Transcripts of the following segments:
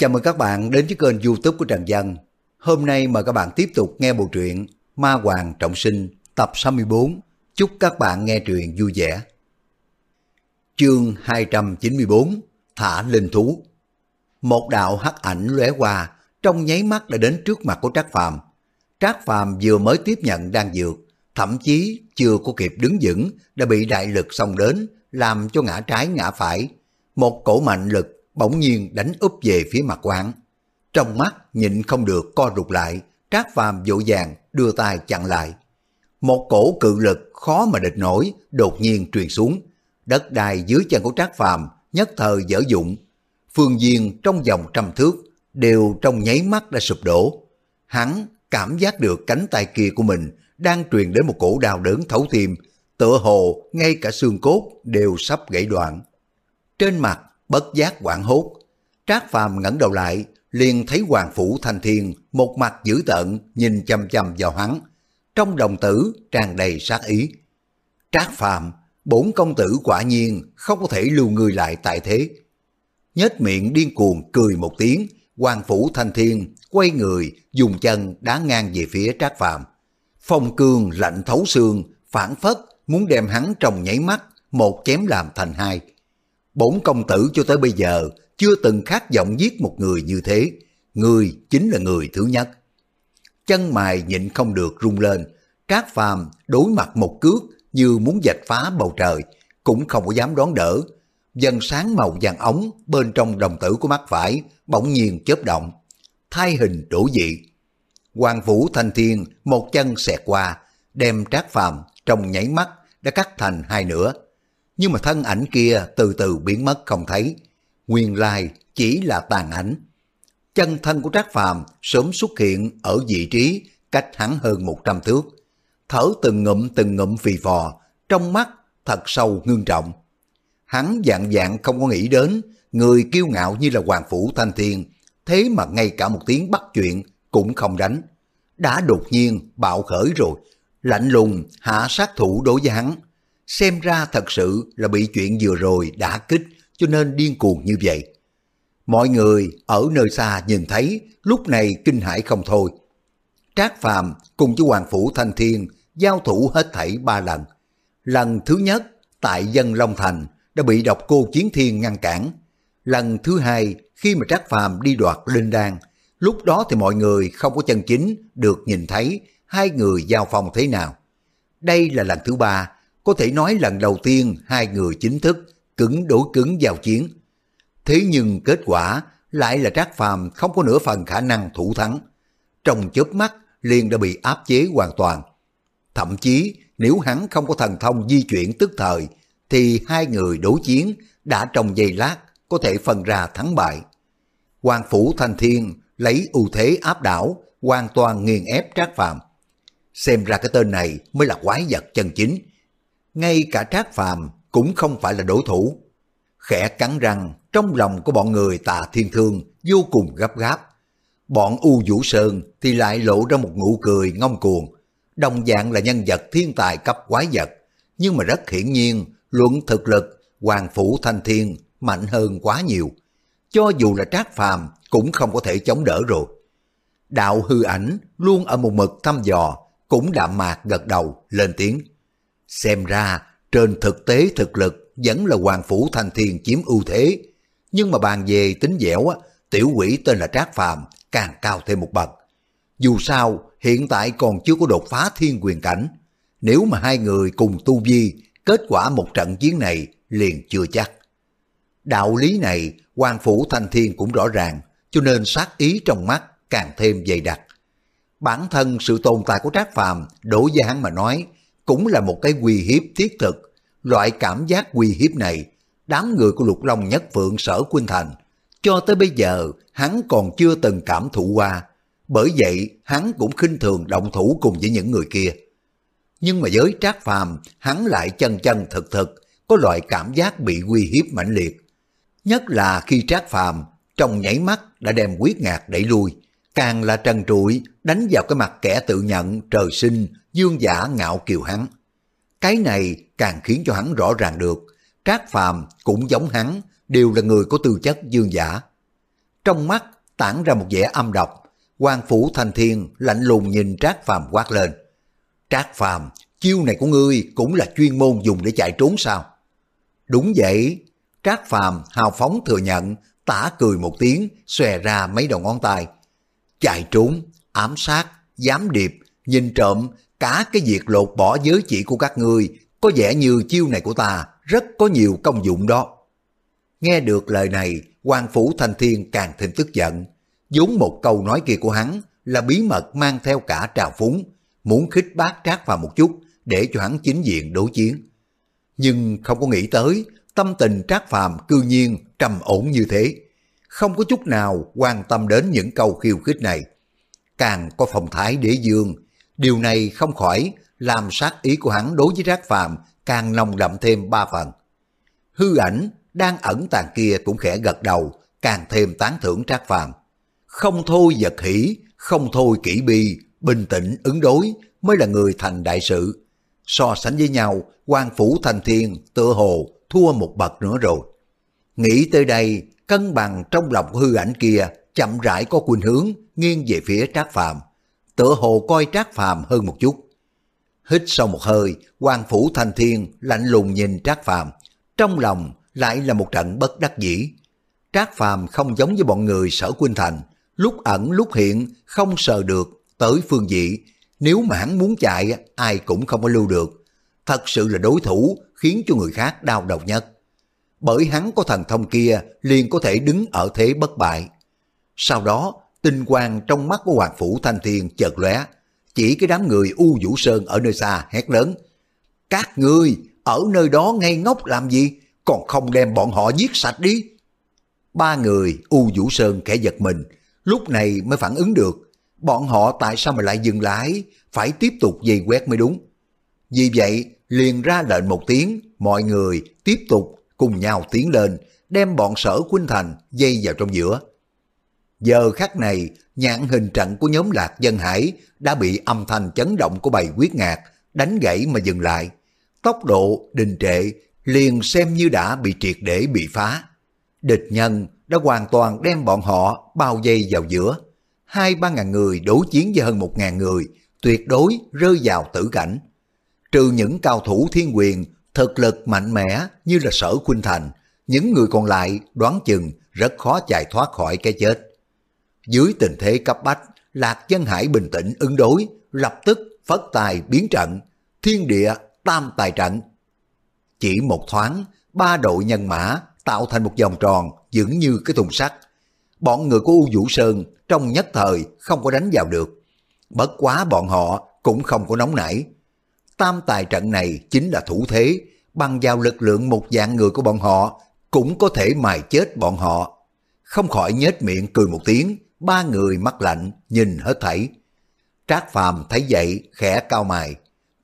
Chào mừng các bạn đến với kênh youtube của Trần Dân. Hôm nay mời các bạn tiếp tục nghe bộ truyện Ma Hoàng Trọng Sinh tập 64. Chúc các bạn nghe truyện vui vẻ. Chương 294 Thả Linh Thú Một đạo hắc ảnh lóe qua, trong nháy mắt đã đến trước mặt của Trác Phàm. Trác Phàm vừa mới tiếp nhận đang dược, thậm chí chưa có kịp đứng vững đã bị đại lực xông đến, làm cho ngã trái ngã phải. Một cổ mạnh lực bỗng nhiên đánh úp về phía mặt quán. Trong mắt nhịn không được co rụt lại, Trác Phàm vội vàng đưa tay chặn lại. Một cổ cự lực khó mà địch nổi đột nhiên truyền xuống. Đất đai dưới chân của Trác Phàm nhất thời dở dụng. Phương viên trong vòng trăm thước đều trong nháy mắt đã sụp đổ. Hắn cảm giác được cánh tay kia của mình đang truyền đến một cổ đau đớn thấu tim, tựa hồ ngay cả xương cốt đều sắp gãy đoạn. Trên mặt bất giác quảng hốt, Trác Phàm ngẩng đầu lại, liền thấy Hoàng Phủ Thanh Thiên một mặt dữ tợn nhìn chăm chăm vào hắn, trong đồng tử tràn đầy sát ý. Trác Phàm, bốn công tử quả nhiên không có thể lưu người lại tại thế. nhết miệng điên cuồng cười một tiếng, Hoàng Phủ Thanh Thiên quay người dùng chân đá ngang về phía Trác Phàm. Phong cương lạnh thấu xương, phản phất muốn đem hắn trong nháy mắt, một chém làm thành hai. Bổn công tử cho tới bây giờ chưa từng khát vọng giết một người như thế, người chính là người thứ nhất. Chân mài nhịn không được rung lên, Trác Phàm đối mặt một cước như muốn dạch phá bầu trời, cũng không có dám đón đỡ. Dần sáng màu vàng ống bên trong đồng tử của mắt phải bỗng nhiên chớp động, thay hình đổi dị. Hoàng Vũ Thanh Thiên một chân xẹt qua, đem Trác Phàm trong nháy mắt đã cắt thành hai nửa. Nhưng mà thân ảnh kia từ từ biến mất không thấy. Nguyên lai chỉ là tàn ảnh. Chân thân của Trác Phàm sớm xuất hiện ở vị trí cách hắn hơn một trăm thước. Thở từng ngụm từng ngụm phì phò, trong mắt thật sâu ngưng trọng. Hắn dạng dạng không có nghĩ đến, người kiêu ngạo như là Hoàng Phủ Thanh Thiên, thế mà ngay cả một tiếng bắt chuyện cũng không đánh. Đã đột nhiên bạo khởi rồi, lạnh lùng hạ sát thủ đối với hắn. Xem ra thật sự là bị chuyện vừa rồi đã kích cho nên điên cuồng như vậy. Mọi người ở nơi xa nhìn thấy lúc này kinh hãi không thôi. Trác Phàm cùng với Hoàng Phủ Thanh Thiên giao thủ hết thảy ba lần. Lần thứ nhất tại dân Long Thành đã bị độc cô Chiến Thiên ngăn cản. Lần thứ hai khi mà Trác Phàm đi đoạt Linh Đan, lúc đó thì mọi người không có chân chính được nhìn thấy hai người giao phòng thế nào. Đây là lần thứ ba, có thể nói lần đầu tiên hai người chính thức cứng đối cứng giao chiến. Thế nhưng kết quả lại là Trác Phàm không có nửa phần khả năng thủ thắng. Trong chớp mắt liền đã bị áp chế hoàn toàn. Thậm chí nếu hắn không có thần thông di chuyển tức thời thì hai người đối chiến đã trong giây lát có thể phân ra thắng bại. Hoàng Phủ Thanh Thiên lấy ưu thế áp đảo, hoàn toàn nghiền ép Trác Phàm. Xem ra cái tên này mới là quái vật chân chính. Ngay cả Trác Phàm cũng không phải là đối thủ. Khẽ cắn răng, trong lòng của bọn người tà thiên thương vô cùng gấp gáp. Bọn U Vũ Sơn thì lại lộ ra một nụ cười ngông cuồng, đồng dạng là nhân vật thiên tài cấp quái vật, nhưng mà rất hiển nhiên, luận thực lực, Hoàng Phủ Thanh Thiên mạnh hơn quá nhiều. Cho dù là trác phàm cũng không có thể chống đỡ rồi. Đạo hư ảnh luôn ở một mực thăm dò, cũng đạm mạc gật đầu, lên tiếng. Xem ra, trên thực tế thực lực vẫn là Hoàng Phủ Thanh Thiên chiếm ưu thế. Nhưng mà bàn về tính dẻo, á, tiểu quỷ tên là Trác Phàm càng cao thêm một bậc. Dù sao, hiện tại còn chưa có đột phá thiên quyền cảnh. Nếu mà hai người cùng tu vi, kết quả một trận chiến này liền chưa chắc. Đạo lý này, Hoàng Phủ Thanh Thiên cũng rõ ràng, cho nên sát ý trong mắt càng thêm dày đặc. Bản thân sự tồn tại của Trác Phàm đối với hắn mà nói, cũng là một cái uy hiếp thiết thực. Loại cảm giác uy hiếp này, đám người của Lục Long Nhất Phượng Sở Quynh Thành, cho tới bây giờ hắn còn chưa từng cảm thụ qua. Bởi vậy hắn cũng khinh thường động thủ cùng với những người kia. Nhưng mà với Trác Phàm hắn lại chân chân thực thực, có loại cảm giác bị uy hiếp mãnh liệt. Nhất là khi Trác Phàm trong nhảy mắt đã đem quyết ngạc đẩy lui, càng là trần trụi đánh vào cái mặt kẻ tự nhận trời sinh dương giả ngạo kiều hắn. Cái này càng khiến cho hắn rõ ràng được, Trác Phàm cũng giống hắn, đều là người có tư chất dương giả. Trong mắt tản ra một vẻ âm độc, quan phủ thành thiên lạnh lùng nhìn Trác Phàm quát lên. Trác Phàm, chiêu này của ngươi cũng là chuyên môn dùng để chạy trốn sao? Đúng vậy, Trác Phàm hào phóng thừa nhận, tả cười một tiếng, xòe ra mấy đầu ngón tay. Chạy trốn, ám sát, giám điệp, nhìn trộm, cả cái việc lột bỏ giới chỉ của các ngươi, có vẻ như chiêu này của ta rất có nhiều công dụng đó. Nghe được lời này, quan phủ thanh thiên càng thêm tức giận. vốn một câu nói kia của hắn là bí mật mang theo cả trào phúng, muốn khích bác trác vào một chút để cho hắn chính diện đối chiến. Nhưng không có nghĩ tới, tâm tình trác phàm cư nhiên trầm ổn như thế. Không có chút nào quan tâm đến những câu khiêu khích này. Càng có phong thái đế dương, điều này không khỏi làm sát ý của hắn đối với trác phàm càng nồng đậm thêm ba phần. Hư ảnh đang ẩn tàng kia cũng khẽ gật đầu, càng thêm tán thưởng trác phàm. Không thôi giật hỉ, không thôi kỹ bi, bình tĩnh ứng đối mới là người thành đại sự. So sánh với nhau, quan phủ thành thiên tựa hồ thua một bậc nữa rồi. Nghĩ tới đây, cân bằng trong lòng hư ảnh kia chậm rãi có khuynh hướng nghiêng về phía Trác Phàm, tựa hồ coi Trác Phàm hơn một chút. Hít sâu một hơi, quan phủ thành thiên lạnh lùng nhìn Trác Phàm, trong lòng lại là một trận bất đắc dĩ. Trác Phàm không giống với bọn người sở Quynh Thành, lúc ẩn lúc hiện không sờ được tới phương vị, nếu mà hắn muốn chạy ai cũng không có lưu được. Thật sự là đối thủ khiến cho người khác đau đầu nhất. Bởi hắn có thần thông kia liền có thể đứng ở thế bất bại. Sau đó, tinh quang trong mắt của Hoàng Phủ Thanh Thiên chợt lóe, chỉ cái đám người U Vũ Sơn ở nơi xa hét lớn. Các ngươi ở nơi đó ngây ngốc làm gì, còn không đem bọn họ giết sạch đi. Ba người U Vũ Sơn kẻ giật mình, lúc này mới phản ứng được. Bọn họ tại sao mà lại dừng lại, phải tiếp tục dây quét mới đúng. Vì vậy, liền ra lệnh một tiếng, mọi người tiếp tục cùng nhau tiến lên, đem bọn sở Quynh Thành dây vào trong giữa. Giờ khắc này, nhãn hình trận của nhóm lạc dân hải đã bị âm thanh chấn động của bầy quyết ngạc, đánh gãy mà dừng lại. Tốc độ đình trệ liền xem như đã bị triệt để bị phá. Địch nhân đã hoàn toàn đem bọn họ bao dây vào giữa. Hai ba ngàn người đối chiến với hơn một ngàn người, tuyệt đối rơi vào tử cảnh. Trừ những cao thủ thiên quyền, thực lực mạnh mẽ như là sở khuynh thành, những người còn lại đoán chừng rất khó chạy thoát khỏi cái chết. Dưới tình thế cấp bách, Lạc Dân Hải bình tĩnh ứng đối, lập tức phất tài biến trận, thiên địa tam tài trận. Chỉ một thoáng, ba đội nhân mã tạo thành một vòng tròn vững như cái thùng sắt. Bọn người của U Vũ Sơn trong nhất thời không có đánh vào được. Bất quá bọn họ cũng không có nóng nảy. Tam tài trận này chính là thủ thế, bằng vào lực lượng một dạng người của bọn họ cũng có thể mài chết bọn họ. Không khỏi nhếch miệng cười một tiếng, ba người mắt lạnh nhìn hết thảy. Trác Phàm thấy vậy khẽ cao mày,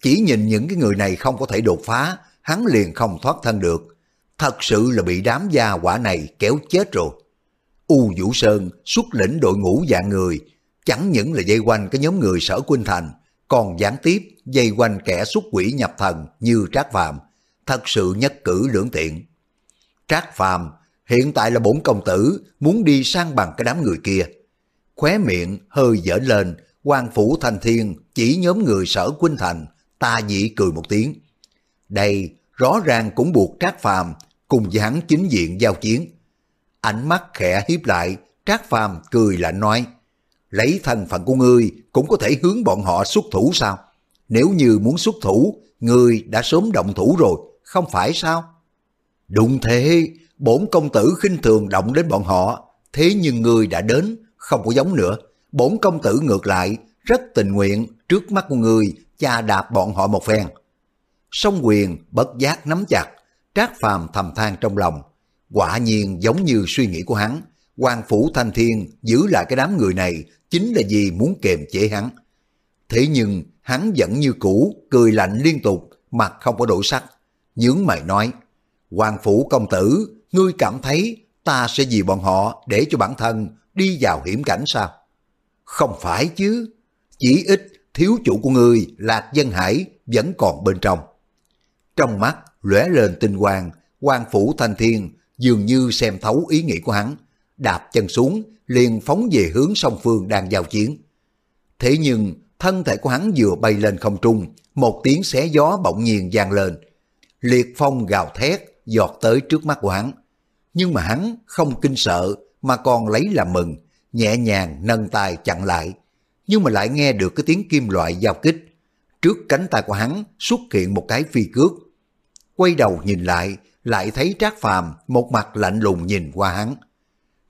chỉ nhìn những cái người này không có thể đột phá, hắn liền không thoát thân được. Thật sự là bị đám gia quả này kéo chết rồi. U Vũ Sơn xuất lĩnh đội ngũ dạng người, chẳng những là dây quanh cái nhóm người sở Quynh Thành, còn gián tiếp dây quanh kẻ xuất quỷ nhập thần như Trác Phàm, thật sự nhất cử lưỡng tiện. Trác Phàm hiện tại là bổn công tử muốn đi sang bằng cái đám người kia. Khóe miệng hơi dở lên, quan phủ thành thiên chỉ nhóm người sở Quynh Thành, ta dị cười một tiếng. Đây rõ ràng cũng buộc Trác Phàm cùng với hắn chính diện giao chiến. Ánh mắt khẽ hiếp lại, Trác Phàm cười lạnh nói, lấy thân phận của ngươi cũng có thể hướng bọn họ xuất thủ sao? Nếu như muốn xuất thủ, ngươi đã sớm động thủ rồi, không phải sao? Đúng thế, bổn công tử khinh thường động đến bọn họ, thế nhưng ngươi đã đến, không có giống nữa. Bổn công tử ngược lại, rất tình nguyện trước mắt của người cha đạp bọn họ một phen. Song quyền bất giác nắm chặt, trác phàm thầm than trong lòng. Quả nhiên giống như suy nghĩ của hắn, quan phủ thanh thiên giữ lại cái đám người này chính là vì muốn kềm chế hắn. Thế nhưng hắn vẫn như cũ, cười lạnh liên tục, mặt không có đổi sắc. Nhướng mày nói, quan phủ công tử, ngươi cảm thấy ta sẽ vì bọn họ để cho bản thân đi vào hiểm cảnh sao? Không phải chứ, chỉ ít thiếu chủ của người Lạc Dân Hải vẫn còn bên trong. Trong mắt lóe lên tinh quang, quan phủ thanh thiên dường như xem thấu ý nghĩ của hắn, đạp chân xuống, liền phóng về hướng song phương đang giao chiến. Thế nhưng, thân thể của hắn vừa bay lên không trung, một tiếng xé gió bỗng nhiên vang lên. Liệt phong gào thét, giọt tới trước mắt của hắn. Nhưng mà hắn không kinh sợ, mà còn lấy làm mừng, nhẹ nhàng nâng tay chặn lại. Nhưng mà lại nghe được cái tiếng kim loại giao kích. Trước cánh tay của hắn xuất hiện một cái phi cước. Quay đầu nhìn lại, lại thấy Trác Phàm một mặt lạnh lùng nhìn qua hắn.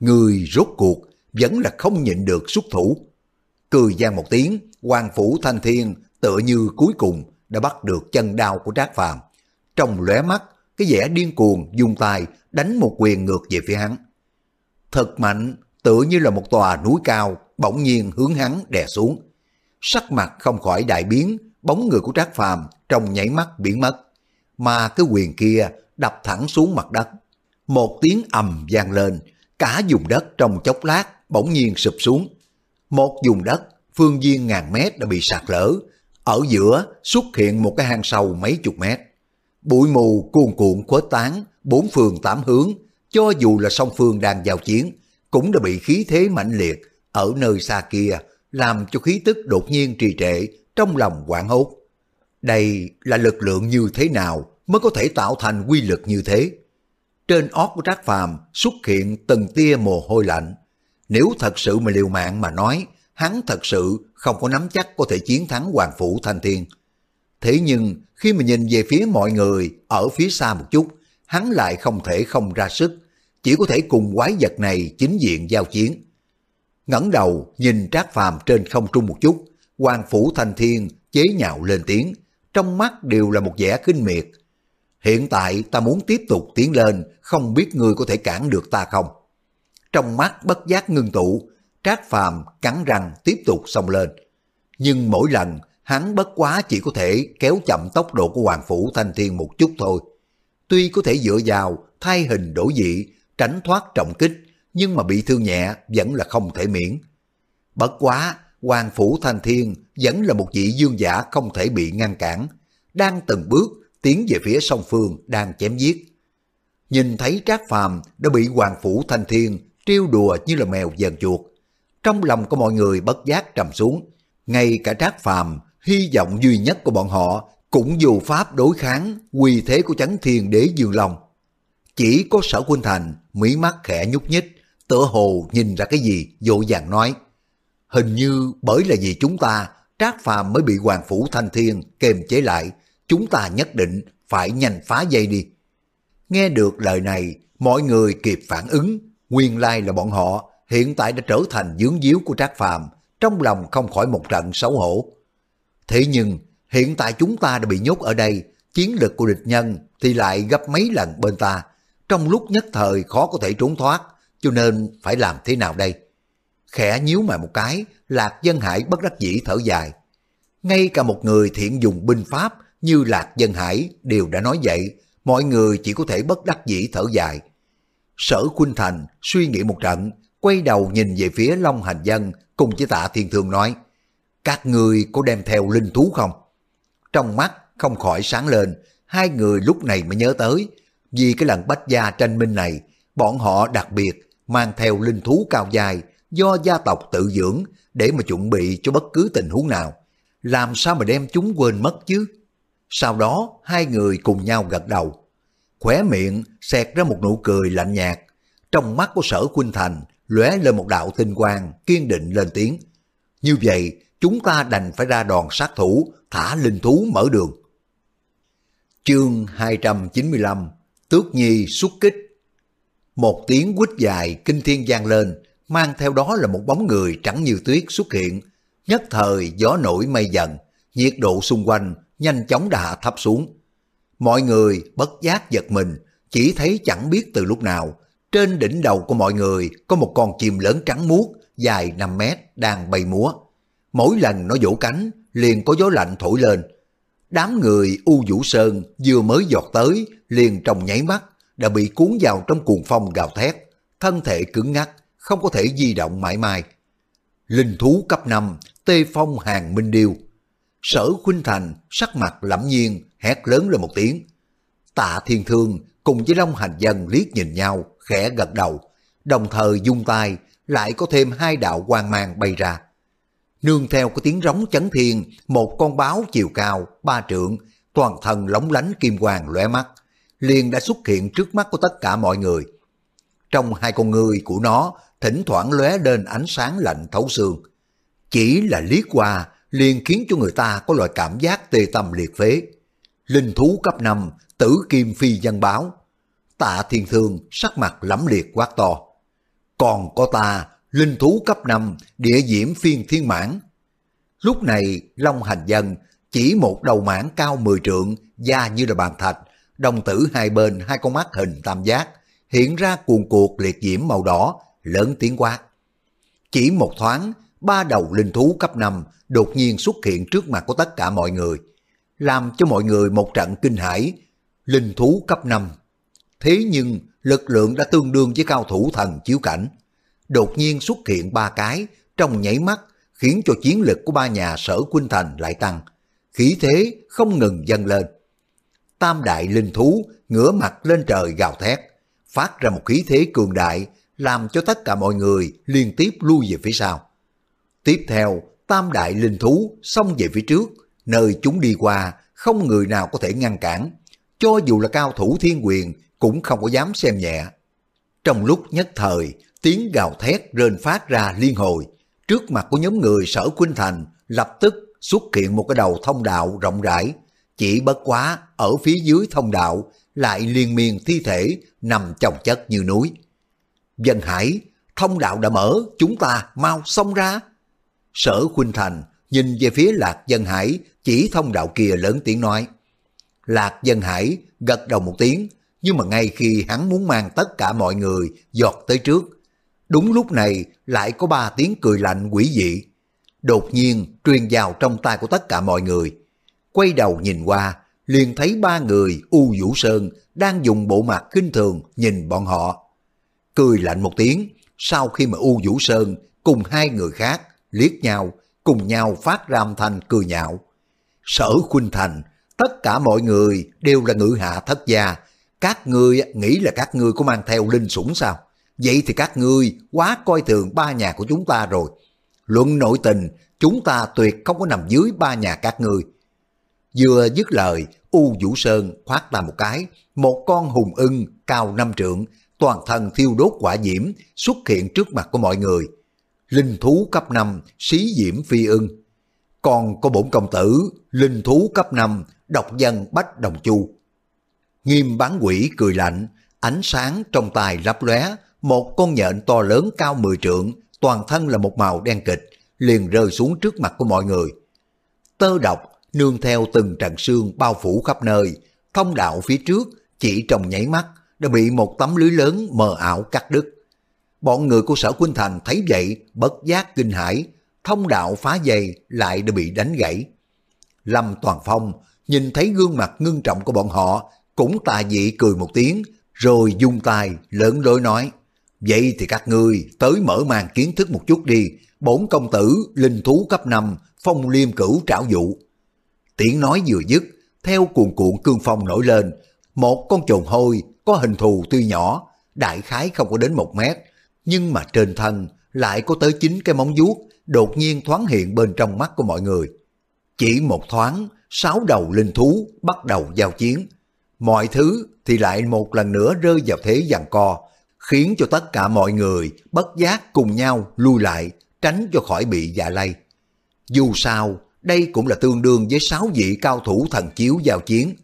Người rốt cuộc vẫn là không nhịn được xuất thủ. Cười gian một tiếng, Hoàng Phủ Thanh Thiên tựa như cuối cùng đã bắt được chân đau của Trác Phàm. Trong lóe mắt, cái vẻ điên cuồng dùng tay đánh một quyền ngược về phía hắn. Thật mạnh, tựa như là một tòa núi cao, bỗng nhiên hướng hắn đè xuống. Sắc mặt không khỏi đại biến, bóng người của Trác Phàm trong nhảy mắt biến mất. Mà cái quyền kia đập thẳng xuống mặt đất. Một tiếng ầm vang lên, cả vùng đất trong chốc lát bỗng nhiên sụp xuống. Một vùng đất phương viên ngàn mét đã bị sạt lở, ở giữa xuất hiện một cái hang sâu mấy chục mét. Bụi mù cuồn cuộn khuếch tán, bốn phương tám hướng, cho dù là song phương đang giao chiến, cũng đã bị khí thế mạnh liệt ở nơi xa kia, làm cho khí tức đột nhiên trì trệ trong lòng quảng hốt. Đây là lực lượng như thế nào mới có thể tạo thành quy lực như thế? Trên ót của Trác Phàm xuất hiện từng tia mồ hôi lạnh. Nếu thật sự mà liều mạng mà nói, hắn thật sự không có nắm chắc có thể chiến thắng Hoàng Phủ Thanh Thiên. Thế nhưng khi mà nhìn về phía mọi người ở phía xa một chút, hắn lại không thể không ra sức, chỉ có thể cùng quái vật này chính diện giao chiến. ngẩng đầu nhìn Trác Phàm trên không trung một chút, Hoàng Phủ Thanh Thiên chế nhạo lên tiếng, trong mắt đều là một vẻ kinh miệt. Hiện tại ta muốn tiếp tục tiến lên, không biết ngươi có thể cản được ta không? Trong mắt bất giác ngưng tụ, Trác Phàm cắn răng tiếp tục xông lên. Nhưng mỗi lần hắn bất quá chỉ có thể kéo chậm tốc độ của Hoàng Phủ Thanh Thiên một chút thôi. Tuy có thể dựa vào thay hình đổi dị, tránh thoát trọng kích, nhưng mà bị thương nhẹ vẫn là không thể miễn. Bất quá, Hoàng Phủ Thanh Thiên vẫn là một vị dương giả không thể bị ngăn cản, đang từng bước tiến về phía song phương đang chém giết. Nhìn thấy Trác Phàm đã bị Hoàng Phủ Thanh Thiên trêu đùa như là mèo dần chuột, trong lòng của mọi người bất giác trầm xuống. Ngay cả Trác Phàm, hy vọng duy nhất của bọn họ cũng dù pháp đối kháng quy thế của chấn thiên đế Dương Long. Chỉ có sở huynh Thành, mỹ mắt khẽ nhúc nhích, tựa hồ nhìn ra cái gì, dội vàng nói. Hình như bởi là vì chúng ta, Trác Phàm mới bị Hoàng Phủ Thanh Thiên kềm chế lại, chúng ta nhất định phải nhanh phá dây đi. Nghe được lời này, mọi người kịp phản ứng, nguyên lai là bọn họ hiện tại đã trở thành dướng díu của Trác Phàm, trong lòng không khỏi một trận xấu hổ. Thế nhưng, hiện tại chúng ta đã bị nhốt ở đây, chiến lực của địch nhân thì lại gấp mấy lần bên ta, trong lúc nhất thời khó có thể trốn thoát, cho nên phải làm thế nào đây? Khẽ nhíu mày một cái, Lạc Dân Hải bất đắc dĩ thở dài. Ngay cả một người thiện dùng binh pháp như Lạc Dân Hải đều đã nói vậy, mọi người chỉ có thể bất đắc dĩ thở dài. Sở Khuynh Thành suy nghĩ một trận, quay đầu nhìn về phía Long Hành Dân cùng với tạ thiên thương nói, các người có đem theo linh thú không? Trong mắt không khỏi sáng lên, hai người lúc này mới nhớ tới, vì cái lần bách gia tranh minh này, bọn họ đặc biệt mang theo linh thú cao dài do gia tộc tự dưỡng để mà chuẩn bị cho bất cứ tình huống nào. Làm sao mà đem chúng quên mất chứ? Sau đó hai người cùng nhau gật đầu. Khóe miệng xẹt ra một nụ cười lạnh nhạt. Trong mắt của sở quynh Thành lóe lên một đạo tinh quang kiên định lên tiếng. Như vậy chúng ta đành phải ra đòn sát thủ thả linh thú mở đường. Chương 295 Tước Nhi xuất kích Một tiếng quýt dài kinh thiên gian lên mang theo đó là một bóng người trắng như tuyết xuất hiện. Nhất thời gió nổi mây dần, nhiệt độ xung quanh nhanh chóng đã hạ thấp xuống. Mọi người bất giác giật mình, chỉ thấy chẳng biết từ lúc nào, trên đỉnh đầu của mọi người có một con chim lớn trắng muốt dài 5 mét đang bay múa. Mỗi lần nó vỗ cánh, liền có gió lạnh thổi lên. Đám người U Vũ Sơn vừa mới giọt tới, liền trong nháy mắt, đã bị cuốn vào trong cuồng phong gào thét, thân thể cứng ngắc, không có thể di động mãi mai. Linh thú cấp 5, tê phong hàng minh điêu. Sở Khuynh Thành sắc mặt lẫm nhiên, hét lớn lên một tiếng. Tạ Thiên Thương cùng với Long Hành Dân liếc nhìn nhau, khẽ gật đầu. đồng thời dung tay lại có thêm hai đạo quang mang bay ra. Nương theo có tiếng rống chấn thiên, một con báo chiều cao, ba trượng, toàn thân lóng lánh kim quang lóe mắt, liền đã xuất hiện trước mắt của tất cả mọi người. Trong hai con người của nó, thỉnh thoảng lóe lên ánh sáng lạnh thấu xương. Chỉ là liếc qua, liền khiến cho người ta có loại cảm giác tê tâm liệt phế. Linh thú cấp 5, tử kim phi dân báo. Tạ thiên thương sắc mặt lẫm liệt quát to. Còn có ta, linh thú cấp 5, địa diễm phiên thiên mãn. Lúc này, Long Hành Dân chỉ một đầu mãn cao 10 trượng, da như là bàn thạch, đồng tử hai bên hai con mắt hình tam giác, hiện ra cuồn cuộn liệt diễm màu đỏ, lớn tiếng quát. Chỉ một thoáng, ba đầu linh thú cấp 5 đột nhiên xuất hiện trước mặt của tất cả mọi người, làm cho mọi người một trận kinh hãi. Linh thú cấp 5. Thế nhưng lực lượng đã tương đương với cao thủ thần chiếu cảnh. Đột nhiên xuất hiện ba cái trong nhảy mắt khiến cho chiến lực của ba nhà sở Quynh Thành lại tăng. Khí thế không ngừng dâng lên. Tam đại linh thú ngửa mặt lên trời gào thét, phát ra một khí thế cường đại làm cho tất cả mọi người liên tiếp lui về phía sau. Tiếp theo, tam đại linh thú xông về phía trước, nơi chúng đi qua không người nào có thể ngăn cản, cho dù là cao thủ thiên quyền cũng không có dám xem nhẹ. Trong lúc nhất thời, tiếng gào thét rên phát ra liên hồi, trước mặt của nhóm người sở Quynh Thành lập tức xuất hiện một cái đầu thông đạo rộng rãi, chỉ bất quá ở phía dưới thông đạo lại liên miên thi thể nằm chồng chất như núi. Dân Hải, thông đạo đã mở, chúng ta mau xông ra. Sở Khuynh Thành nhìn về phía Lạc Dân Hải chỉ thông đạo kia lớn tiếng nói. Lạc Dân Hải gật đầu một tiếng, nhưng mà ngay khi hắn muốn mang tất cả mọi người giọt tới trước, đúng lúc này lại có ba tiếng cười lạnh quỷ dị. Đột nhiên truyền vào trong tay của tất cả mọi người. Quay đầu nhìn qua, liền thấy ba người U Vũ Sơn đang dùng bộ mặt kinh thường nhìn bọn họ. Cười lạnh một tiếng, sau khi mà U Vũ Sơn cùng hai người khác liếc nhau, cùng nhau phát ra âm thanh cười nhạo. Sở Khuynh Thành, tất cả mọi người đều là ngự hạ thất gia. Các ngươi nghĩ là các ngươi có mang theo linh sủng sao? Vậy thì các ngươi quá coi thường ba nhà của chúng ta rồi. Luận nội tình, chúng ta tuyệt không có nằm dưới ba nhà các ngươi. Vừa dứt lời, U Vũ Sơn khoát ta một cái, một con hùng ưng cao năm trượng, toàn thân thiêu đốt quả diễm xuất hiện trước mặt của mọi người linh thú cấp 5, xí diễm phi ưng. Còn có bổn công tử, linh thú cấp 5, độc dân bách đồng chu. Nghiêm bán quỷ cười lạnh, ánh sáng trong tay lấp lóe, một con nhện to lớn cao 10 trượng, toàn thân là một màu đen kịch, liền rơi xuống trước mặt của mọi người. Tơ độc nương theo từng trận xương bao phủ khắp nơi, thông đạo phía trước chỉ trong nháy mắt đã bị một tấm lưới lớn mờ ảo cắt đứt. Bọn người của sở Quynh Thành thấy vậy, bất giác kinh hãi, thông đạo phá dày lại đã bị đánh gãy. Lâm Toàn Phong nhìn thấy gương mặt ngưng trọng của bọn họ, cũng tà dị cười một tiếng, rồi dung tay lớn lối nói, Vậy thì các ngươi tới mở màn kiến thức một chút đi, bổn công tử, linh thú cấp 5, phong liêm cửu trảo dụ. Tiếng nói vừa dứt, theo cuồn cuộn cương phong nổi lên, một con trồn hôi có hình thù tuy nhỏ, đại khái không có đến một mét, nhưng mà trên thân lại có tới chín cái móng vuốt đột nhiên thoáng hiện bên trong mắt của mọi người. Chỉ một thoáng, sáu đầu linh thú bắt đầu giao chiến. Mọi thứ thì lại một lần nữa rơi vào thế giằng co, khiến cho tất cả mọi người bất giác cùng nhau lui lại, tránh cho khỏi bị dạ lây. Dù sao, đây cũng là tương đương với sáu vị cao thủ thần chiếu giao chiến.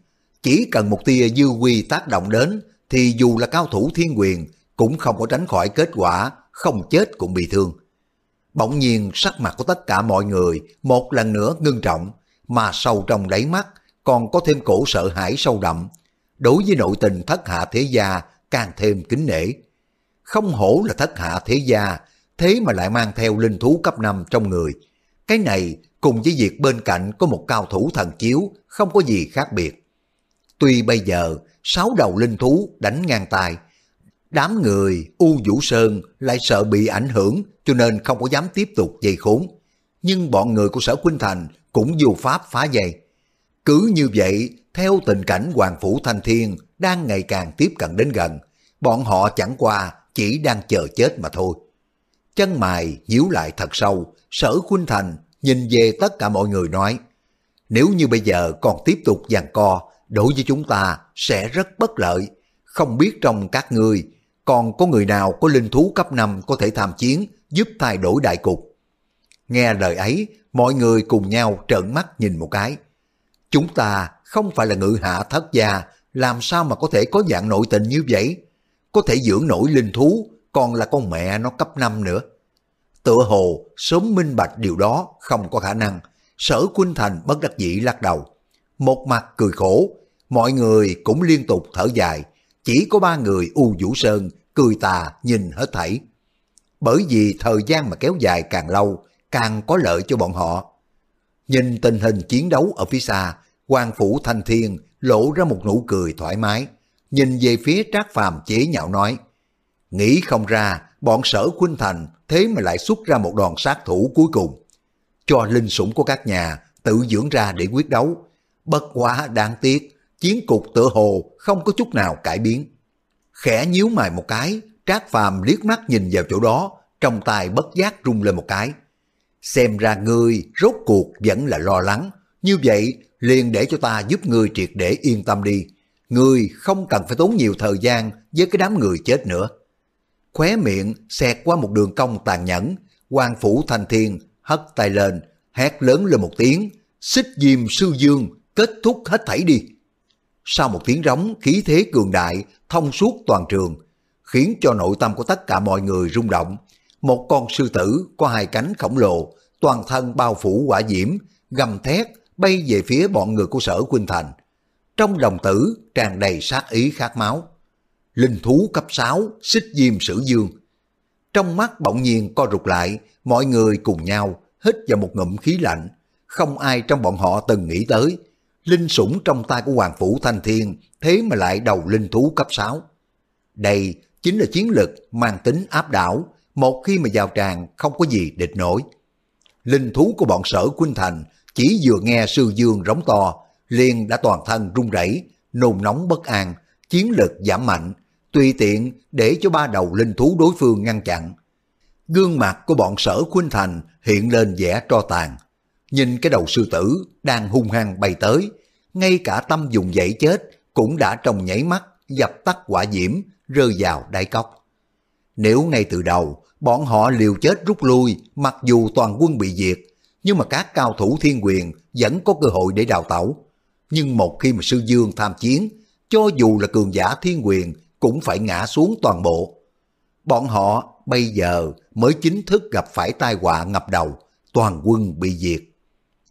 Chỉ cần một tia dư quy tác động đến, thì dù là cao thủ thiên quyền cũng không có tránh khỏi kết quả không chết cũng bị thương. Bỗng nhiên sắc mặt của tất cả mọi người một lần nữa ngưng trọng, mà sâu trong đáy mắt còn có thêm cổ sợ hãi sâu đậm. Đối với nội tình thất hạ thế gia càng thêm kính nể. Không hổ là thất hạ thế gia, thế mà lại mang theo linh thú cấp 5 trong người. Cái này cùng với việc bên cạnh có một cao thủ thần chiếu không có gì khác biệt. Tuy bây giờ sáu đầu linh thú đánh ngang tài, Đám người U Vũ Sơn lại sợ bị ảnh hưởng cho nên không có dám tiếp tục dây khốn. Nhưng bọn người của sở Quynh Thành cũng vô pháp phá dây. Cứ như vậy, theo tình cảnh Hoàng Phủ Thanh Thiên đang ngày càng tiếp cận đến gần, bọn họ chẳng qua chỉ đang chờ chết mà thôi. Chân mày nhíu lại thật sâu, sở khuynh thành nhìn về tất cả mọi người nói, nếu như bây giờ còn tiếp tục giằng co, đối với chúng ta sẽ rất bất lợi. Không biết trong các ngươi còn có người nào có linh thú cấp 5 có thể tham chiến giúp thay đổi đại cục. Nghe lời ấy, mọi người cùng nhau trợn mắt nhìn một cái. Chúng ta không phải là ngự hạ thất gia, làm sao mà có thể có dạng nội tình như vậy? Có thể dưỡng nổi linh thú, còn là con mẹ nó cấp 5 nữa. Tựa hồ sớm minh bạch điều đó không có khả năng, sở Quynh Thành bất đắc dĩ lắc đầu. Một mặt cười khổ, mọi người cũng liên tục thở dài, chỉ có ba người U Vũ Sơn cười tà nhìn hết thảy. Bởi vì thời gian mà kéo dài càng lâu, càng có lợi cho bọn họ. Nhìn tình hình chiến đấu ở phía xa, quan phủ thanh thiên lộ ra một nụ cười thoải mái, nhìn về phía trác phàm chế nhạo nói, nghĩ không ra bọn sở khuynh thành thế mà lại xuất ra một đòn sát thủ cuối cùng. Cho linh sủng của các nhà tự dưỡng ra để quyết đấu. Bất quá đáng tiếc, chiến cục tựa hồ không có chút nào cải biến. Khẽ nhíu mày một cái, Trác Phàm liếc mắt nhìn vào chỗ đó, trong tay bất giác rung lên một cái. Xem ra ngươi rốt cuộc vẫn là lo lắng, như vậy liền để cho ta giúp ngươi triệt để yên tâm đi người không cần phải tốn nhiều thời gian với cái đám người chết nữa. Khóe miệng xẹt qua một đường cong tàn nhẫn, quan phủ thanh thiên hất tay lên, hét lớn lên một tiếng, xích diêm sư dương, kết thúc hết thảy đi. Sau một tiếng rống khí thế cường đại, thông suốt toàn trường, khiến cho nội tâm của tất cả mọi người rung động. Một con sư tử có hai cánh khổng lồ, toàn thân bao phủ quả diễm, gầm thét, bay về phía bọn người của sở Quynh Thành. Trong lòng tử tràn đầy sát ý khát máu. Linh thú cấp 6, xích diêm sử dương. Trong mắt bỗng nhiên co rụt lại, mọi người cùng nhau hít vào một ngụm khí lạnh. Không ai trong bọn họ từng nghĩ tới. Linh sủng trong tay của Hoàng Phủ Thanh Thiên thế mà lại đầu linh thú cấp 6. Đây chính là chiến lực mang tính áp đảo, một khi mà vào tràng không có gì địch nổi. Linh thú của bọn sở Quynh Thành chỉ vừa nghe sư dương rống to, liền đã toàn thân run rẩy, nôn nóng bất an, chiến lực giảm mạnh, tùy tiện để cho ba đầu linh thú đối phương ngăn chặn. Gương mặt của bọn sở khuynh Thành hiện lên vẻ tro tàn. Nhìn cái đầu sư tử đang hung hăng bay tới, ngay cả tâm dùng dậy chết cũng đã trong nhảy mắt dập tắt quả diễm rơi vào đáy cốc. Nếu ngay từ đầu bọn họ liều chết rút lui mặc dù toàn quân bị diệt, nhưng mà các cao thủ thiên quyền vẫn có cơ hội để đào tẩu. Nhưng một khi mà sư dương tham chiến, cho dù là cường giả thiên quyền cũng phải ngã xuống toàn bộ. Bọn họ bây giờ mới chính thức gặp phải tai họa ngập đầu, toàn quân bị diệt.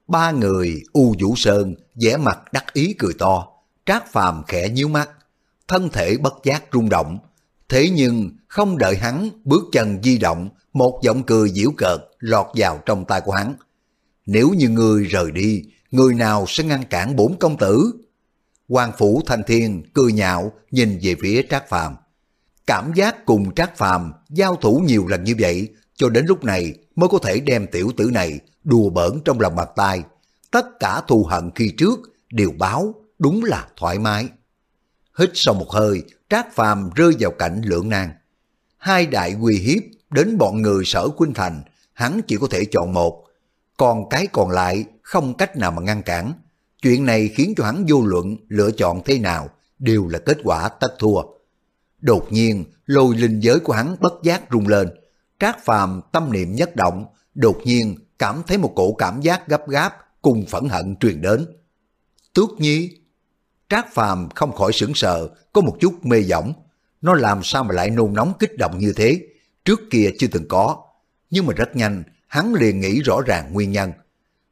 Ba người U Vũ Sơn vẻ mặt đắc ý cười to, Trác Phàm khẽ nhíu mắt, thân thể bất giác rung động. Thế nhưng không đợi hắn bước chân di động, một giọng cười giễu cợt lọt vào trong tai của hắn. Nếu như người rời đi, người nào sẽ ngăn cản bốn công tử? Hoàng Phủ Thanh Thiên cười nhạo nhìn về phía Trác Phàm. Cảm giác cùng Trác Phàm giao thủ nhiều lần như vậy, cho đến lúc này mới có thể đem tiểu tử này đùa bỡn trong lòng bàn tay. Tất cả thù hận khi trước đều báo, đúng là thoải mái. Hít sau một hơi, Trác Phàm rơi vào cảnh lưỡng nan. Hai đại uy hiếp đến bọn người sở Quynh Thành, hắn chỉ có thể chọn một. Còn cái còn lại không cách nào mà ngăn cản. Chuyện này khiến cho hắn vô luận lựa chọn thế nào đều là kết quả tất thua. Đột nhiên, lôi linh giới của hắn bất giác rung lên. Trác Phàm tâm niệm nhất động, đột nhiên cảm thấy một cổ cảm giác gấp gáp cùng phẫn hận truyền đến. Tước nhi, Trác Phàm không khỏi sững sờ, có một chút mê giỏng. Nó làm sao mà lại nôn nóng kích động như thế? Trước kia chưa từng có. Nhưng mà rất nhanh, hắn liền nghĩ rõ ràng nguyên nhân.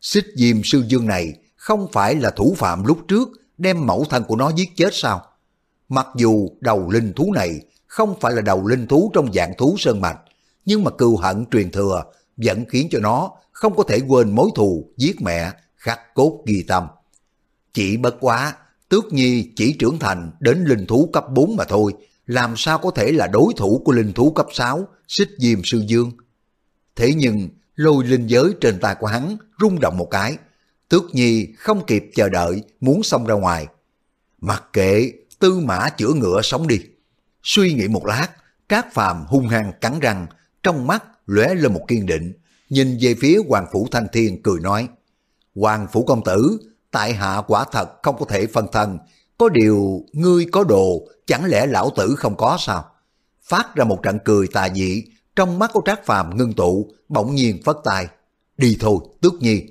Xích diêm sư dương này không phải là thủ phạm lúc trước đem mẫu thân của nó giết chết sao? Mặc dù đầu linh thú này không phải là đầu linh thú trong dạng thú sơn mạch, nhưng mà cừu hận truyền thừa vẫn khiến cho nó không có thể quên mối thù giết mẹ khắc cốt ghi tâm. Chỉ bất quá, Tước Nhi chỉ trưởng thành đến linh thú cấp 4 mà thôi, làm sao có thể là đối thủ của linh thú cấp 6, xích diêm sư dương. Thế nhưng, lôi linh giới trên tay của hắn rung động một cái, Tước Nhi không kịp chờ đợi muốn xông ra ngoài. Mặc kệ, tư mã chữa ngựa sống đi. Suy nghĩ một lát, Trác Phàm hung hăng cắn răng, trong mắt lóe lên một kiên định, nhìn về phía Hoàng Phủ Thanh Thiên cười nói, Hoàng Phủ Công Tử, tại hạ quả thật không có thể phân thân, có điều ngươi có đồ, chẳng lẽ lão tử không có sao? Phát ra một trận cười tà dị, trong mắt của Trác Phàm ngưng tụ, bỗng nhiên phất tài Đi thôi, tước nhi.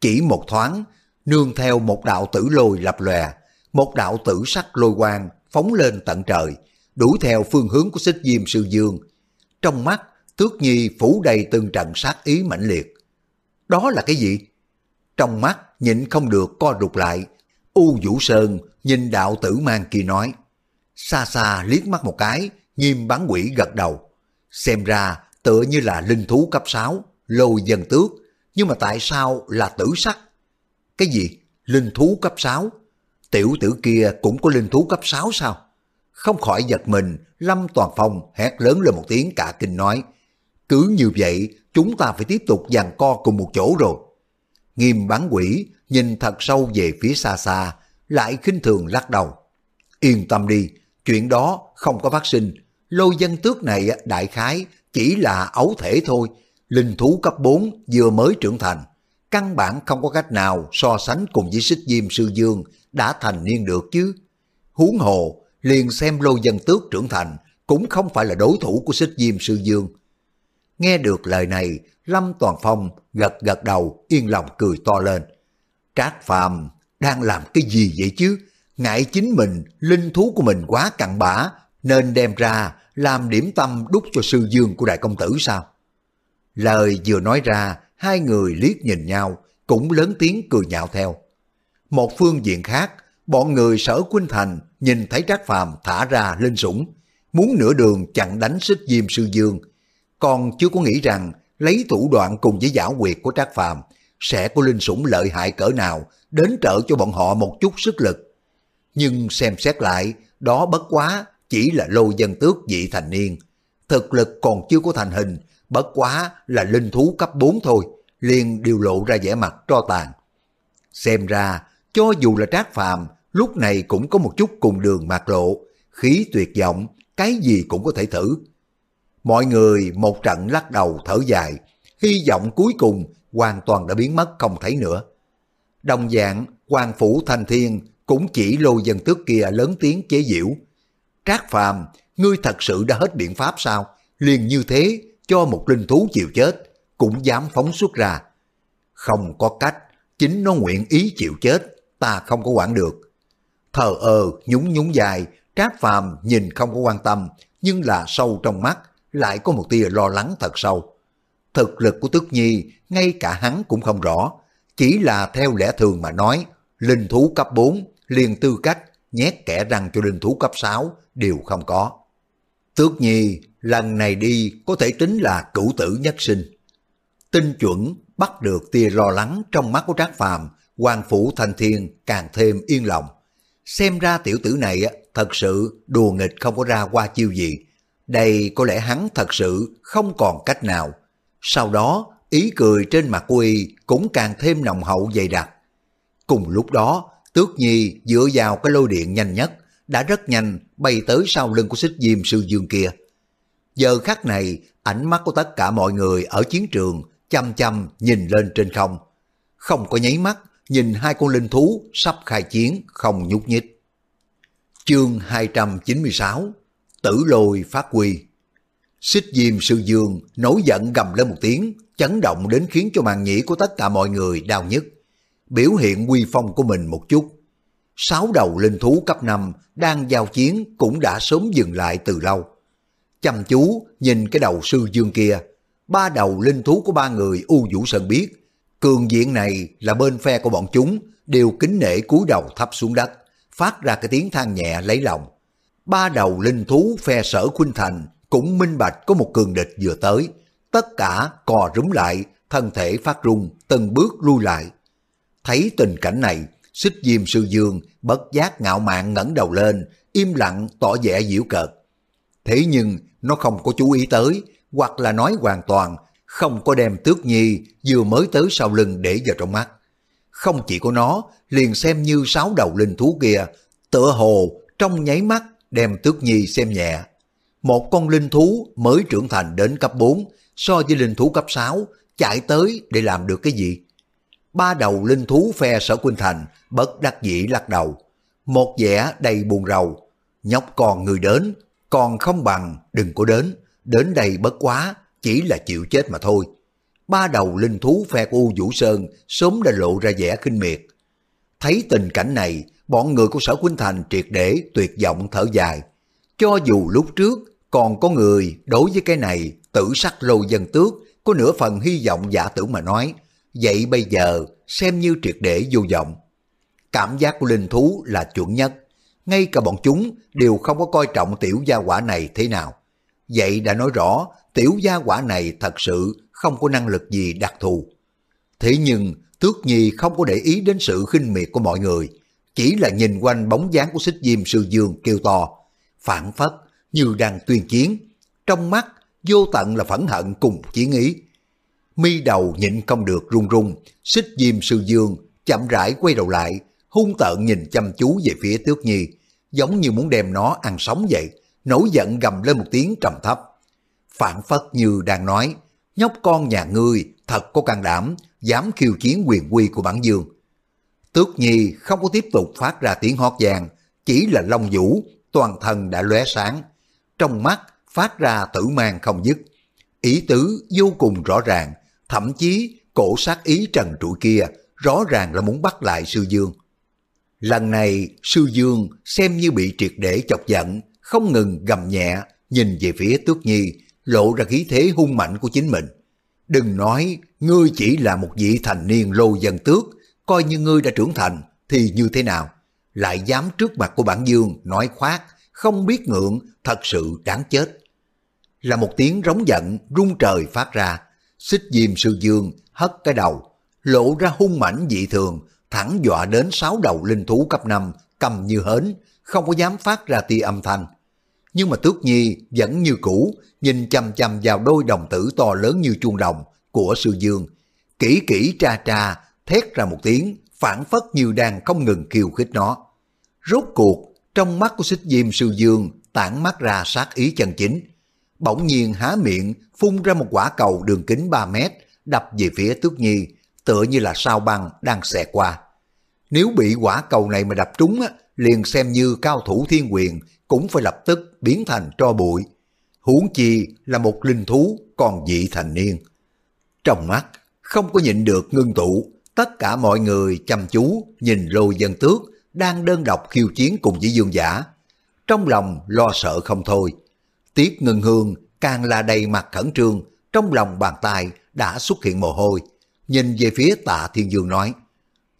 Chỉ một thoáng, nương theo một đạo tử lôi lập lòe, một đạo tử sắc lôi quang phóng lên tận trời, đuổi theo phương hướng của xích diêm sư dương. Trong mắt, tước nhi phủ đầy từng trận sát ý mãnh liệt. Đó là cái gì? Trong mắt nhịn không được co rụt lại, U Vũ Sơn nhìn đạo tử mang kia nói. Xa xa liếc mắt một cái, nghiêm bán quỷ gật đầu. Xem ra tựa như là linh thú cấp 6, lôi dân tước, nhưng mà tại sao là tử sắc? Cái gì? Linh thú cấp 6? Tiểu tử kia cũng có linh thú cấp 6 sao? Không khỏi giật mình, Lâm Toàn Phong hét lớn lên một tiếng cả kinh nói. Cứ như vậy, chúng ta phải tiếp tục giằng co cùng một chỗ rồi. Nghiêm bán quỷ nhìn thật sâu về phía xa xa, lại khinh thường lắc đầu. Yên tâm đi, chuyện đó không có phát sinh. Lôi dân tước này đại khái chỉ là ấu thể thôi. Linh thú cấp 4 vừa mới trưởng thành. Căn bản không có cách nào so sánh cùng với xích diêm sư dương đã thành niên được chứ. Huống hồ, liền xem lôi dân tước trưởng thành cũng không phải là đối thủ của xích diêm sư dương. Nghe được lời này, Lâm Toàn Phong gật gật đầu, yên lòng cười to lên. Trác Phàm đang làm cái gì vậy chứ? Ngại chính mình, linh thú của mình quá cặn bã, nên đem ra làm điểm tâm đúc cho sư dương của đại công tử sao? Lời vừa nói ra, hai người liếc nhìn nhau, cũng lớn tiếng cười nhạo theo. Một phương diện khác, bọn người sở Quynh Thành nhìn thấy Trác Phàm thả ra lên sủng, muốn nửa đường chặn đánh xích diêm sư dương, còn chưa có nghĩ rằng lấy thủ đoạn cùng với giả quyệt của Trác Phàm sẽ có linh sủng lợi hại cỡ nào đến trợ cho bọn họ một chút sức lực. Nhưng xem xét lại, đó bất quá chỉ là lô dân tước dị thành niên. Thực lực còn chưa có thành hình, bất quá là linh thú cấp 4 thôi, liền điều lộ ra vẻ mặt tro tàn. Xem ra, cho dù là trác phàm, lúc này cũng có một chút cùng đường mạc lộ, khí tuyệt vọng, cái gì cũng có thể thử. Mọi người một trận lắc đầu thở dài, hy vọng cuối cùng hoàn toàn đã biến mất không thấy nữa. Đồng dạng, quan phủ thanh thiên cũng chỉ lô dân tước kia lớn tiếng chế diễu Trác phàm, ngươi thật sự đã hết biện pháp sao? Liền như thế, cho một linh thú chịu chết, cũng dám phóng xuất ra. Không có cách, chính nó nguyện ý chịu chết, ta không có quản được. Thờ ơ, nhún nhún dài, Trác phàm nhìn không có quan tâm, nhưng là sâu trong mắt, lại có một tia lo lắng thật sâu. Thực lực của Tức Nhi, ngay cả hắn cũng không rõ, chỉ là theo lẽ thường mà nói, linh thú cấp 4 liền tư cách nhét kẻ răng cho linh thú cấp 6 đều không có. Tước Nhi lần này đi có thể tính là cửu tử nhất sinh. Tinh chuẩn bắt được tia lo lắng trong mắt của Trác Phàm, Hoàng Phủ Thanh Thiên càng thêm yên lòng. Xem ra tiểu tử này thật sự đùa nghịch không có ra qua chiêu gì. Đây có lẽ hắn thật sự không còn cách nào. Sau đó, ý cười trên mặt của y cũng càng thêm nồng hậu dày đặc. Cùng lúc đó, Tước Nhi dựa vào cái lôi điện nhanh nhất, đã rất nhanh bay tới sau lưng của xích diêm sư dương kia. Giờ khắc này, ánh mắt của tất cả mọi người ở chiến trường chăm chăm nhìn lên trên không. Không có nháy mắt, nhìn hai con linh thú sắp khai chiến không nhúc nhích. Chương 296 Tử lôi phát quy Xích diêm sư dương nổi giận gầm lên một tiếng, chấn động đến khiến cho màn nhĩ của tất cả mọi người đau nhức. Biểu hiện quy phong của mình một chút. Sáu đầu linh thú cấp 5 đang giao chiến cũng đã sớm dừng lại từ lâu. Chăm chú nhìn cái đầu sư dương kia, ba đầu linh thú của ba người U Vũ Sơn biết, cường diện này là bên phe của bọn chúng, đều kính nể cúi đầu thấp xuống đất, phát ra cái tiếng than nhẹ lấy lòng. Ba đầu linh thú phe sở Khuynh Thành cũng minh bạch có một cường địch vừa tới, tất cả cò rúm lại, thân thể phát rung, từng bước lui lại. Thấy tình cảnh này, xích diêm sư dương bất giác ngạo mạn ngẩng đầu lên, im lặng tỏ vẻ diễu cợt. Thế nhưng nó không có chú ý tới, hoặc là nói hoàn toàn không có đem tước nhi vừa mới tới sau lưng để vào trong mắt. Không chỉ có nó, liền xem như sáu đầu linh thú kia, tựa hồ trong nháy mắt đem tước nhi xem nhẹ. một con linh thú mới trưởng thành đến cấp 4 so với linh thú cấp 6 chạy tới để làm được cái gì? Ba đầu linh thú phe sở Quynh Thành bất đắc dĩ lắc đầu. Một vẻ đầy buồn rầu. Nhóc còn người đến, còn không bằng đừng có đến. Đến đây bất quá, chỉ là chịu chết mà thôi. Ba đầu linh thú phe của U Vũ Sơn sớm đã lộ ra vẻ khinh miệt. Thấy tình cảnh này, bọn người của sở Quynh Thành triệt để tuyệt vọng thở dài. Cho dù lúc trước còn có người đối với cái này tử sắc lô dân tước có nửa phần hy vọng giả tưởng mà nói, vậy bây giờ xem như triệt để vô vọng. Cảm giác của linh thú là chuẩn nhất, ngay cả bọn chúng đều không có coi trọng tiểu gia quả này thế nào. Vậy đã nói rõ, tiểu gia quả này thật sự không có năng lực gì đặc thù. Thế nhưng, Tước Nhi không có để ý đến sự khinh miệt của mọi người, chỉ là nhìn quanh bóng dáng của xích diêm sư dương kêu to, phản phất như đang tuyên chiến, trong mắt vô tận là phẫn hận cùng chiến ý. Mi đầu nhịn không được run run, xích diêm sư dương chậm rãi quay đầu lại, hung tợn nhìn chăm chú về phía Tước Nhi, giống như muốn đem nó ăn sống vậy, nổi giận gầm lên một tiếng trầm thấp. Phản phất như đang nói, nhóc con nhà ngươi thật có can đảm, dám khiêu chiến quyền quy của bản dương. Tước Nhi không có tiếp tục phát ra tiếng hót vàng, chỉ là long vũ, toàn thân đã lóe sáng. Trong mắt phát ra tử mang không dứt. Ý tứ vô cùng rõ ràng, thậm chí cổ sát ý trần trụi kia rõ ràng là muốn bắt lại sư dương. Lần này sư dương xem như bị triệt để chọc giận, không ngừng gầm nhẹ, nhìn về phía tước nhi, lộ ra khí thế hung mạnh của chính mình. Đừng nói ngươi chỉ là một vị thành niên lô dân tước, coi như ngươi đã trưởng thành thì như thế nào? Lại dám trước mặt của bản dương nói khoác, không biết ngượng, thật sự đáng chết. Là một tiếng rống giận rung trời phát ra, xích diêm sư dương hất cái đầu, lộ ra hung mảnh dị thường, thẳng dọa đến sáu đầu linh thú cấp 5, cầm như hến, không có dám phát ra tia âm thanh. Nhưng mà Tước Nhi vẫn như cũ, nhìn chằm chằm vào đôi đồng tử to lớn như chuông đồng của sư dương, kỹ kỹ tra tra, thét ra một tiếng, phản phất như đang không ngừng khiêu khích nó. Rốt cuộc, trong mắt của xích diêm sư dương tản mắt ra sát ý chân chính. Bỗng nhiên há miệng, phun ra một quả cầu đường kính 3 mét, đập về phía Tước Nhi, tựa như là sao băng đang xẹt qua. Nếu bị quả cầu này mà đập trúng, á, liền xem như cao thủ thiên quyền cũng phải lập tức biến thành tro bụi. Huống chi là một linh thú còn dị thành niên. Trong mắt, không có nhịn được ngưng tụ, tất cả mọi người chăm chú nhìn lô dân tước đang đơn độc khiêu chiến cùng với dương giả. Trong lòng lo sợ không thôi. Tiết ngân hương càng là đầy mặt khẩn trương, trong lòng bàn tay đã xuất hiện mồ hôi. Nhìn về phía tạ Thiên Dương nói,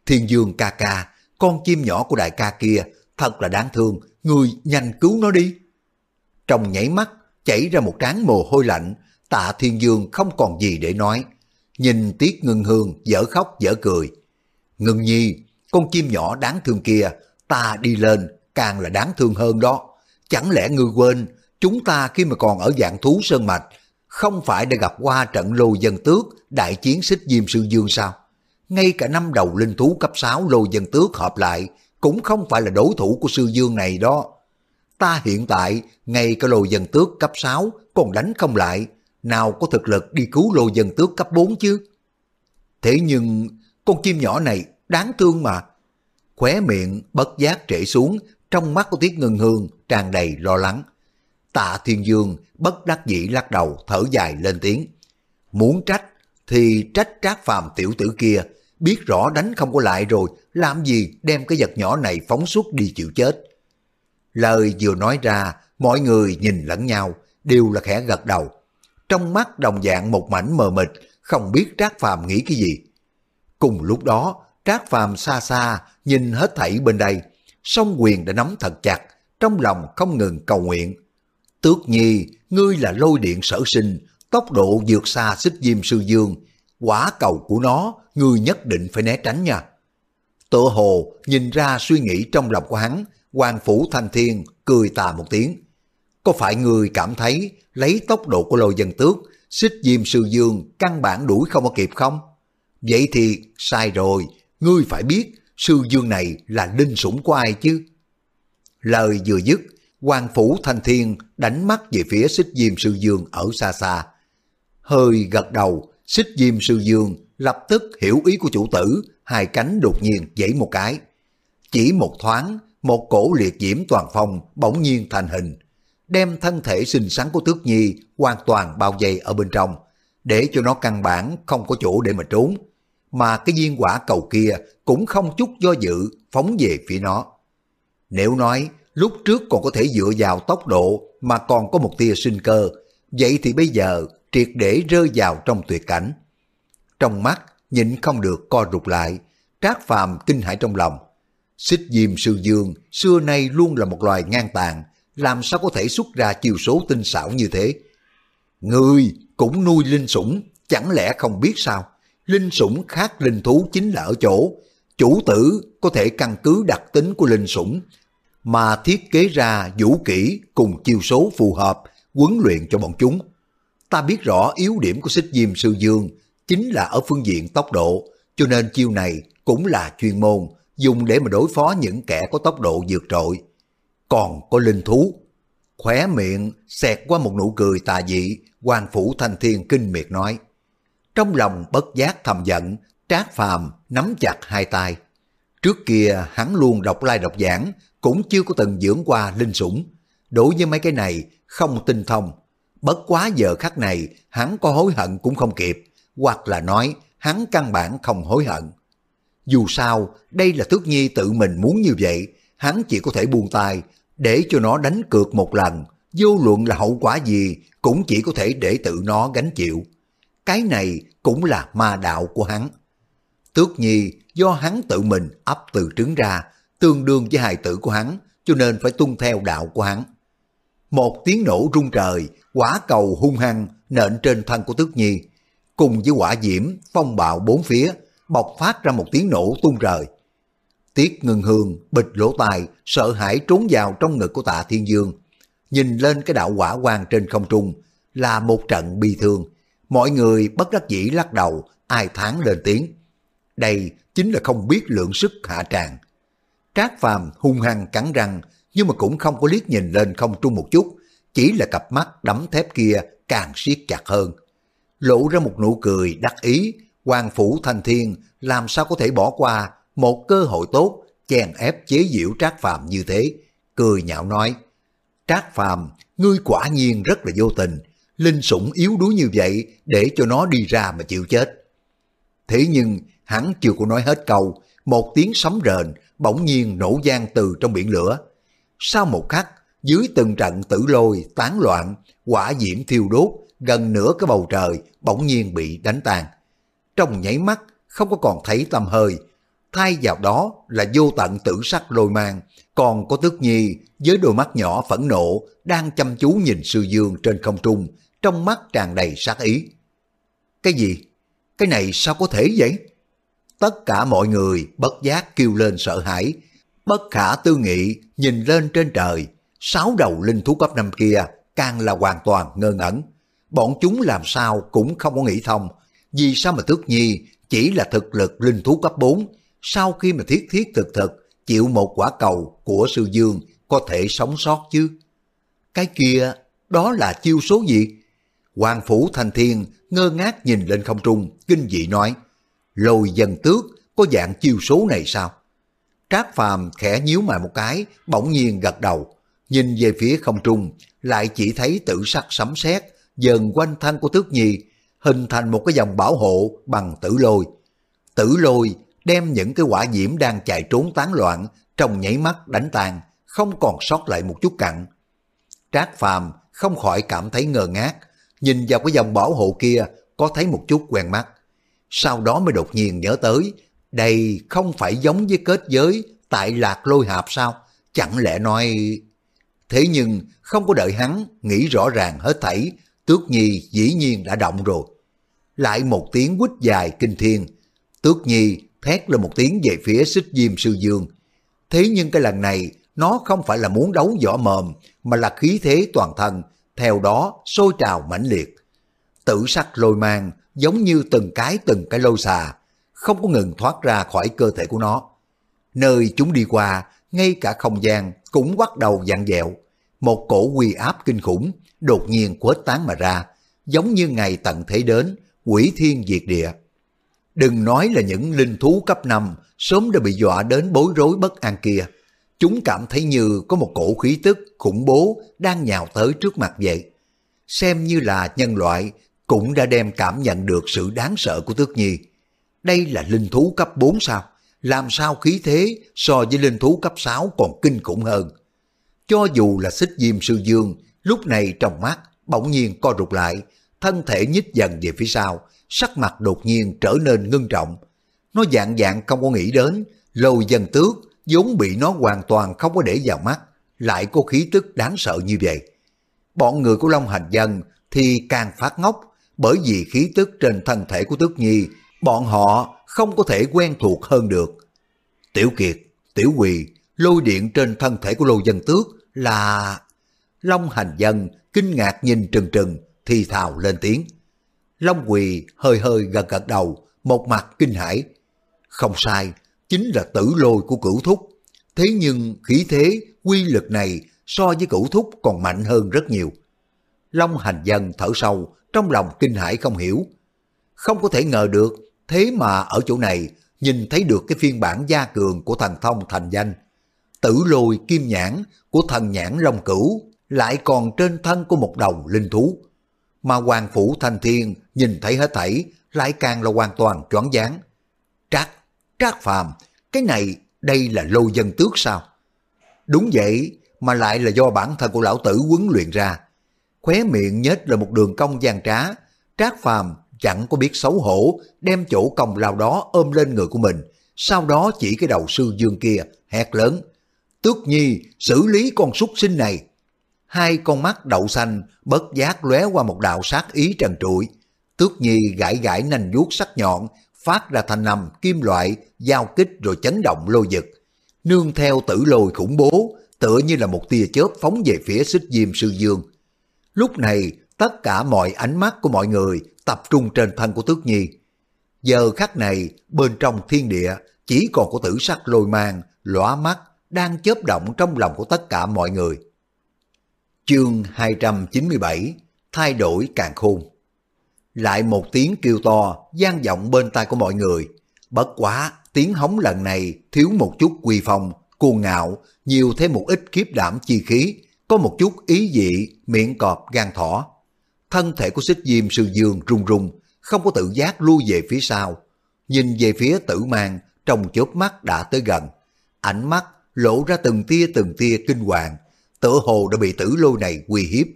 Thiên Dương ca ca, con chim nhỏ của đại ca kia thật là đáng thương, người nhanh cứu nó đi. Trong nhảy mắt, chảy ra một trán mồ hôi lạnh, tạ Thiên Dương không còn gì để nói. Nhìn Tiết Ngân Hương dở khóc dở cười. Ngân Nhi, con chim nhỏ đáng thương kia, ta đi lên càng là đáng thương hơn đó. Chẳng lẽ ngươi quên, chúng ta khi mà còn ở dạng thú sơn mạch, không phải đã gặp qua trận lô dân tước, đại chiến xích diêm sư dương sao? Ngay cả năm đầu linh thú cấp 6 lô dân tước hợp lại, cũng không phải là đối thủ của sư dương này đó. Ta hiện tại, ngay cả lô dân tước cấp 6 còn đánh không lại, nào có thực lực đi cứu lô dân tước cấp 4 chứ? Thế nhưng, con chim nhỏ này đáng thương mà. Khóe miệng bất giác trễ xuống, trong mắt của Tiết Ngân Hương tràn đầy lo lắng. Tạ Thiên Dương bất đắc dĩ lắc đầu thở dài lên tiếng. Muốn trách thì trách trác phàm tiểu tử kia, biết rõ đánh không có lại rồi, làm gì đem cái vật nhỏ này phóng suốt đi chịu chết. Lời vừa nói ra, mọi người nhìn lẫn nhau, đều là khẽ gật đầu. Trong mắt đồng dạng một mảnh mờ mịt, không biết Trác Phàm nghĩ cái gì. Cùng lúc đó, Trác Phàm xa xa nhìn hết thảy bên đây, song quyền đã nắm thật chặt, trong lòng không ngừng cầu nguyện. Tước nhi, ngươi là lôi điện sở sinh, tốc độ vượt xa xích diêm sư dương, quả cầu của nó, ngươi nhất định phải né tránh nha. Tựa hồ nhìn ra suy nghĩ trong lòng của hắn, Hoàng Phủ Thanh Thiên cười tà một tiếng. Có phải ngươi cảm thấy lấy tốc độ của lôi dân tước, xích diêm sư dương căn bản đuổi không có kịp không? Vậy thì sai rồi, ngươi phải biết sư dương này là linh sủng của ai chứ? Lời vừa dứt, Hoàng Phủ Thanh Thiên đánh mắt về phía xích diêm sư dương ở xa xa. Hơi gật đầu, xích diêm sư dương lập tức hiểu ý của chủ tử, hai cánh đột nhiên dãy một cái. Chỉ một thoáng, một cổ liệt diễm toàn phong bỗng nhiên thành hình, đem thân thể xinh xắn của Tước Nhi hoàn toàn bao vây ở bên trong, để cho nó căn bản không có chỗ để mà trốn. Mà cái viên quả cầu kia cũng không chút do dự phóng về phía nó. Nếu nói lúc trước còn có thể dựa vào tốc độ mà còn có một tia sinh cơ, vậy thì bây giờ triệt để rơi vào trong tuyệt cảnh. Trong mắt nhịn không được co rụt lại, trác phàm kinh hãi trong lòng. Xích diêm sư dương xưa nay luôn là một loài ngang tàn, làm sao có thể xuất ra chiều số tinh xảo như thế. Người cũng nuôi linh sủng, chẳng lẽ không biết sao? Linh sủng khác linh thú chính là ở chỗ, chủ tử có thể căn cứ đặc tính của linh sủng, mà thiết kế ra vũ kỹ cùng chiêu số phù hợp, huấn luyện cho bọn chúng. Ta biết rõ yếu điểm của xích diêm sư dương chính là ở phương diện tốc độ, cho nên chiêu này cũng là chuyên môn, dùng để mà đối phó những kẻ có tốc độ vượt trội. Còn có linh thú, khóe miệng xẹt qua một nụ cười tà dị, quan phủ thanh thiên kinh miệt nói. Trong lòng bất giác thầm giận, trác phàm nắm chặt hai tay. Trước kia hắn luôn đọc lai đọc giảng, cũng chưa có từng dưỡng qua linh sủng. Đối với mấy cái này, không tinh thông. Bất quá giờ khắc này, hắn có hối hận cũng không kịp, hoặc là nói hắn căn bản không hối hận. Dù sao, đây là Tước Nhi tự mình muốn như vậy, hắn chỉ có thể buông tay, để cho nó đánh cược một lần, vô luận là hậu quả gì, cũng chỉ có thể để tự nó gánh chịu. Cái này cũng là ma đạo của hắn. Tước Nhi do hắn tự mình ấp từ trứng ra, tương đương với hài tử của hắn, cho nên phải tuân theo đạo của hắn. Một tiếng nổ rung trời, quả cầu hung hăng nện trên thân của Tước Nhi, cùng với quả diễm, phong bạo bốn phía, bộc phát ra một tiếng nổ tung trời. Tiết ngừng hương, bịch lỗ tai, sợ hãi trốn vào trong ngực của tạ thiên dương. Nhìn lên cái đạo quả quang trên không trung, là một trận bi thương. Mọi người bất đắc dĩ lắc đầu, ai thán lên tiếng. Đây chính là không biết lượng sức hạ tràng. Trác phàm hung hăng cắn răng, nhưng mà cũng không có liếc nhìn lên không trung một chút, chỉ là cặp mắt đấm thép kia càng siết chặt hơn. Lộ ra một nụ cười đắc ý, Hoàng Phủ Thanh Thiên làm sao có thể bỏ qua một cơ hội tốt chèn ép chế giễu Trác Phàm như thế, cười nhạo nói, Trác Phàm, ngươi quả nhiên rất là vô tình, linh sủng yếu đuối như vậy để cho nó đi ra mà chịu chết. Thế nhưng hắn chưa có nói hết câu, một tiếng sấm rền bỗng nhiên nổ gian từ trong biển lửa. Sau một khắc, dưới từng trận tử lôi tán loạn, quả diễm thiêu đốt, gần nửa cái bầu trời bỗng nhiên bị đánh tan. Trong nháy mắt, không có còn thấy tâm hơi, thay vào đó là vô tận tử sắc lôi mang, còn có tước nhi với đôi mắt nhỏ phẫn nộ đang chăm chú nhìn sư dương trên không trung, trong mắt tràn đầy sát ý. Cái gì? Cái này sao có thể vậy? Tất cả mọi người bất giác kêu lên sợ hãi, bất khả tư nghị nhìn lên trên trời, sáu đầu linh thú cấp năm kia càng là hoàn toàn ngơ ngẩn. Bọn chúng làm sao cũng không có nghĩ thông, vì sao mà Tước Nhi chỉ là thực lực linh thú cấp 4, sau khi mà thiết thiết thực thực chịu một quả cầu của sư dương có thể sống sót chứ? Cái kia, đó là chiêu số gì? Hoàng Phủ Thành Thiên ngơ ngác nhìn lên không trung, kinh dị nói, lôi dân tước có dạng chiêu số này sao? Trác Phàm khẽ nhíu mày một cái, bỗng nhiên gật đầu, nhìn về phía không trung, lại chỉ thấy tử sắc sấm sét dần quanh thân của Tước Nhi, hình thành một cái dòng bảo hộ bằng tử lôi. Tử lôi đem những cái quả diễm đang chạy trốn tán loạn trong nhảy mắt đánh tàn, không còn sót lại một chút cặn. Trác Phàm không khỏi cảm thấy ngờ ngác, nhìn vào cái dòng bảo hộ kia có thấy một chút quen mắt. Sau đó mới đột nhiên nhớ tới, đây không phải giống với kết giới tại lạc lôi hạp sao? Chẳng lẽ nói... Thế nhưng không có đợi hắn nghĩ rõ ràng hết thảy, Tước Nhi dĩ nhiên đã động rồi. Lại một tiếng quýt dài kinh thiên, Tước Nhi thét lên một tiếng về phía xích diêm sư dương. Thế nhưng cái lần này, nó không phải là muốn đấu võ mồm, mà là khí thế toàn thân, theo đó sôi trào mãnh liệt. Tử sắc lôi mang, giống như từng cái từng cái lôi xà, không có ngừng thoát ra khỏi cơ thể của nó. Nơi chúng đi qua, ngay cả không gian cũng bắt đầu dặn dẹo, một cổ quy áp kinh khủng đột nhiên quét tán mà ra, giống như ngày tận thế đến, quỷ thiên diệt địa. Đừng nói là những linh thú cấp 5 sớm đã bị dọa đến bối rối bất an kia. Chúng cảm thấy như có một cổ khí tức khủng bố đang nhào tới trước mặt vậy. Xem như là nhân loại cũng đã đem cảm nhận được sự đáng sợ của Tước Nhi. Đây là linh thú cấp 4 sao? Làm sao khí thế so với linh thú cấp 6 còn kinh khủng hơn? Cho dù là xích diêm sư dương, lúc này trong mắt bỗng nhiên co rụt lại, thân thể nhích dần về phía sau, sắc mặt đột nhiên trở nên ngưng trọng. Nó dạng dạng không có nghĩ đến, lâu dần tước, vốn bị nó hoàn toàn không có để vào mắt, lại có khí tức đáng sợ như vậy. Bọn người của Long Hành Dân thì càng phát ngốc, bởi vì khí tức trên thân thể của Tước Nhi, bọn họ không có thể quen thuộc hơn được. Tiểu Kiệt, Tiểu Quỳ, lôi điện trên thân thể của lôi dân tước là... Long Hành Dân kinh ngạc nhìn trừng trừng, thì thào lên tiếng. Long Quỳ hơi hơi gật gật đầu, một mặt kinh hãi. Không sai, chính là tử lôi của cửu thúc. Thế nhưng khí thế, quy lực này so với cửu thúc còn mạnh hơn rất nhiều. Long hành dân thở sâu, trong lòng kinh hãi không hiểu. Không có thể ngờ được, thế mà ở chỗ này nhìn thấy được cái phiên bản gia cường của thần thông thành danh. Tử lôi kim nhãn của thần nhãn long cửu lại còn trên thân của một đầu linh thú mà Hoàng Phủ Thanh Thiên nhìn thấy hết thảy lại càng là hoàn toàn choáng váng. Trác, Trác Phàm, cái này đây là lô dân tước sao? Đúng vậy, mà lại là do bản thân của lão tử huấn luyện ra. Khóe miệng nhếch là một đường cong gian trá, Trác Phàm chẳng có biết xấu hổ, đem chỗ công lao đó ôm lên người của mình, sau đó chỉ cái đầu sư dương kia, hét lớn. Tước Nhi, xử lý con súc sinh này hai con mắt đậu xanh bất giác lóe qua một đạo sát ý trần trụi. Tước Nhi gãi gãi nành vuốt sắc nhọn, phát ra thanh nằm kim loại, giao kích rồi chấn động lôi giật. Nương theo tử lôi khủng bố, tựa như là một tia chớp phóng về phía xích diêm sư dương. Lúc này, tất cả mọi ánh mắt của mọi người tập trung trên thân của Tước Nhi. Giờ khắc này, bên trong thiên địa, chỉ còn có tử sắc lôi mang, lóa mắt, đang chớp động trong lòng của tất cả mọi người. Chương 297 Thay đổi càng khôn Lại một tiếng kêu to gian vọng bên tai của mọi người. Bất quá, tiếng hóng lần này thiếu một chút quy phong, cuồng ngạo, nhiều thêm một ít kiếp đảm chi khí, có một chút ý dị, miệng cọp gan thỏ. Thân thể của xích diêm sư dương rung rung, không có tự giác lui về phía sau. Nhìn về phía tử mang, trong chớp mắt đã tới gần. Ánh mắt lộ ra từng tia từng tia kinh hoàng, tựa hồ đã bị tử lôi này uy hiếp,